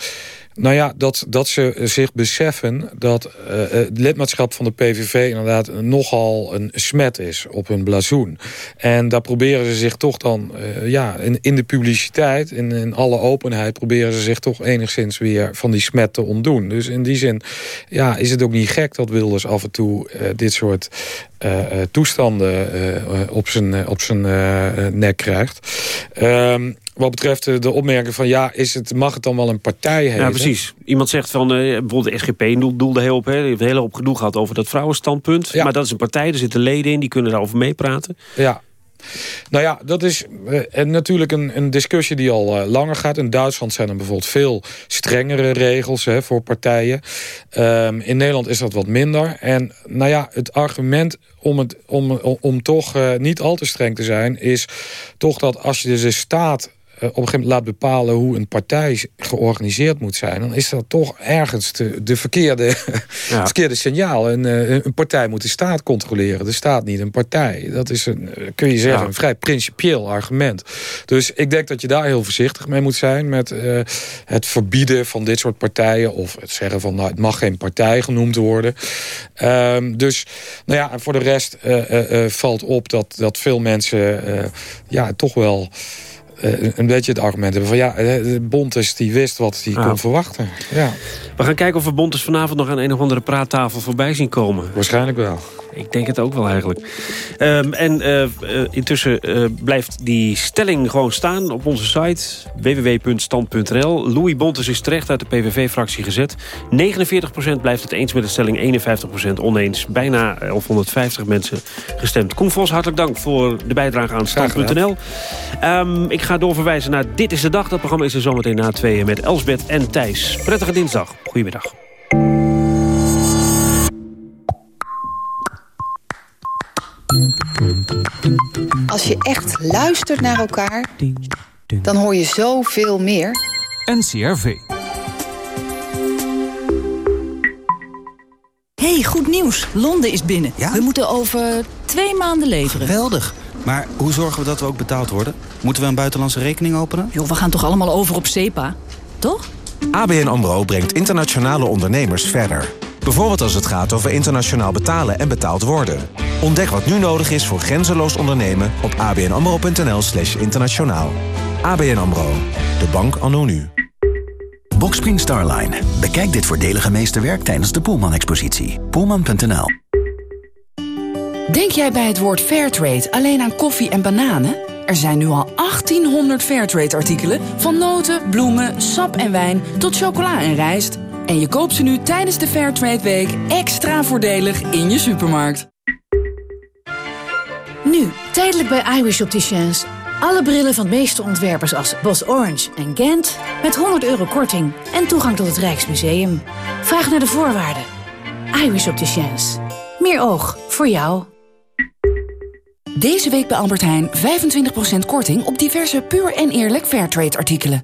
nou ja, dat, dat ze zich beseffen dat uh, het lidmaatschap van de PVV inderdaad nogal een smet is op hun blazoen. En daar proberen ze zich toch dan, uh, ja, in, in de publiciteit, in, in alle openheid, proberen ze zich toch enigszins weer van die smet te ontdoen. Dus in die zin, ja, is het ook niet gek dat Wilders af en toe uh, dit soort toestanden op zijn, op zijn nek krijgt. Um, wat betreft de opmerking van ja, is het, mag het dan wel een partij heten? Ja, precies. Iemand zegt van, uh, bijvoorbeeld de SGP doelde heel op, hè, heeft hele hoop gedoe gehad over dat vrouwenstandpunt. Ja. Maar dat is een partij, er zitten leden in, die kunnen daarover meepraten. Ja. Nou ja, dat is uh, natuurlijk een, een, discussie die al uh, langer gaat. In Duitsland zijn er bijvoorbeeld veel strengere regels hè, voor partijen. Um, in Nederland is dat wat minder. En nou ja, het argument om, het, om, om, om toch uh, niet al te streng te zijn... is toch dat als je dus de staat op een gegeven moment laat bepalen hoe een partij georganiseerd moet zijn... dan is dat toch ergens de, de verkeerde, <laughs> ja. het verkeerde signaal. Een, een partij moet de staat controleren, de staat niet een partij. Dat is, een, kun je zeggen, ja. een vrij principieel argument. Dus ik denk dat je daar heel voorzichtig mee moet zijn... met uh, het verbieden van dit soort partijen... of het zeggen van, nou, het mag geen partij genoemd worden. Um, dus, nou ja, voor de rest uh, uh, valt op dat, dat veel mensen... ja, toch wel... Uh, een beetje het argument hebben van ja, de Bontes die wist wat hij kon verwachten. Ja. We gaan kijken of we Bontes vanavond nog aan een of andere praattafel voorbij zien komen. Waarschijnlijk wel. Ik denk het ook wel eigenlijk. Um, en uh, uh, intussen uh, blijft die stelling gewoon staan op onze site www.stand.nl. Louis Bontes is terecht uit de PVV-fractie gezet. 49% blijft het eens met de stelling, 51% oneens. Bijna 1150 mensen gestemd. Koen Vos, hartelijk dank voor de bijdrage aan stand.nl. Um, ik ga doorverwijzen naar Dit is de Dag. Dat programma is er zometeen na tweeën met Elsbeth en Thijs. Prettige dinsdag. Goedemiddag. Als je echt luistert naar elkaar, dan hoor je zoveel meer. NCRV. Hey, goed nieuws. Londen is binnen. We moeten over twee maanden leveren. Geweldig. Maar hoe zorgen we dat we ook betaald worden? Moeten we een buitenlandse rekening openen? Joh, we gaan toch allemaal over op SEPA? Toch? ABN AMRO brengt internationale ondernemers verder. Bijvoorbeeld als het gaat over internationaal betalen en betaald worden. Ontdek wat nu nodig is voor grenzeloos ondernemen op abnamro.nl slash internationaal. ABN AMRO, de bank anno nu. Boxspring Starline. Bekijk dit voordelige meesterwerk tijdens de Poelman-expositie. Poelman.nl Denk jij bij het woord Fairtrade alleen aan koffie en bananen? Er zijn nu al 1800 Fairtrade-artikelen... van noten, bloemen, sap en wijn tot chocola en rijst. En je koopt ze nu tijdens de Fairtrade Week extra voordelig in je supermarkt. Nu, tijdelijk bij iWish Opticians. Alle brillen van de meeste ontwerpers als Bos Orange en Gent... met 100 euro korting en toegang tot het Rijksmuseum. Vraag naar de voorwaarden. iWish Opticians. Meer oog voor jou. Deze week bij Albert Heijn 25% korting op diverse puur en eerlijk Fairtrade artikelen.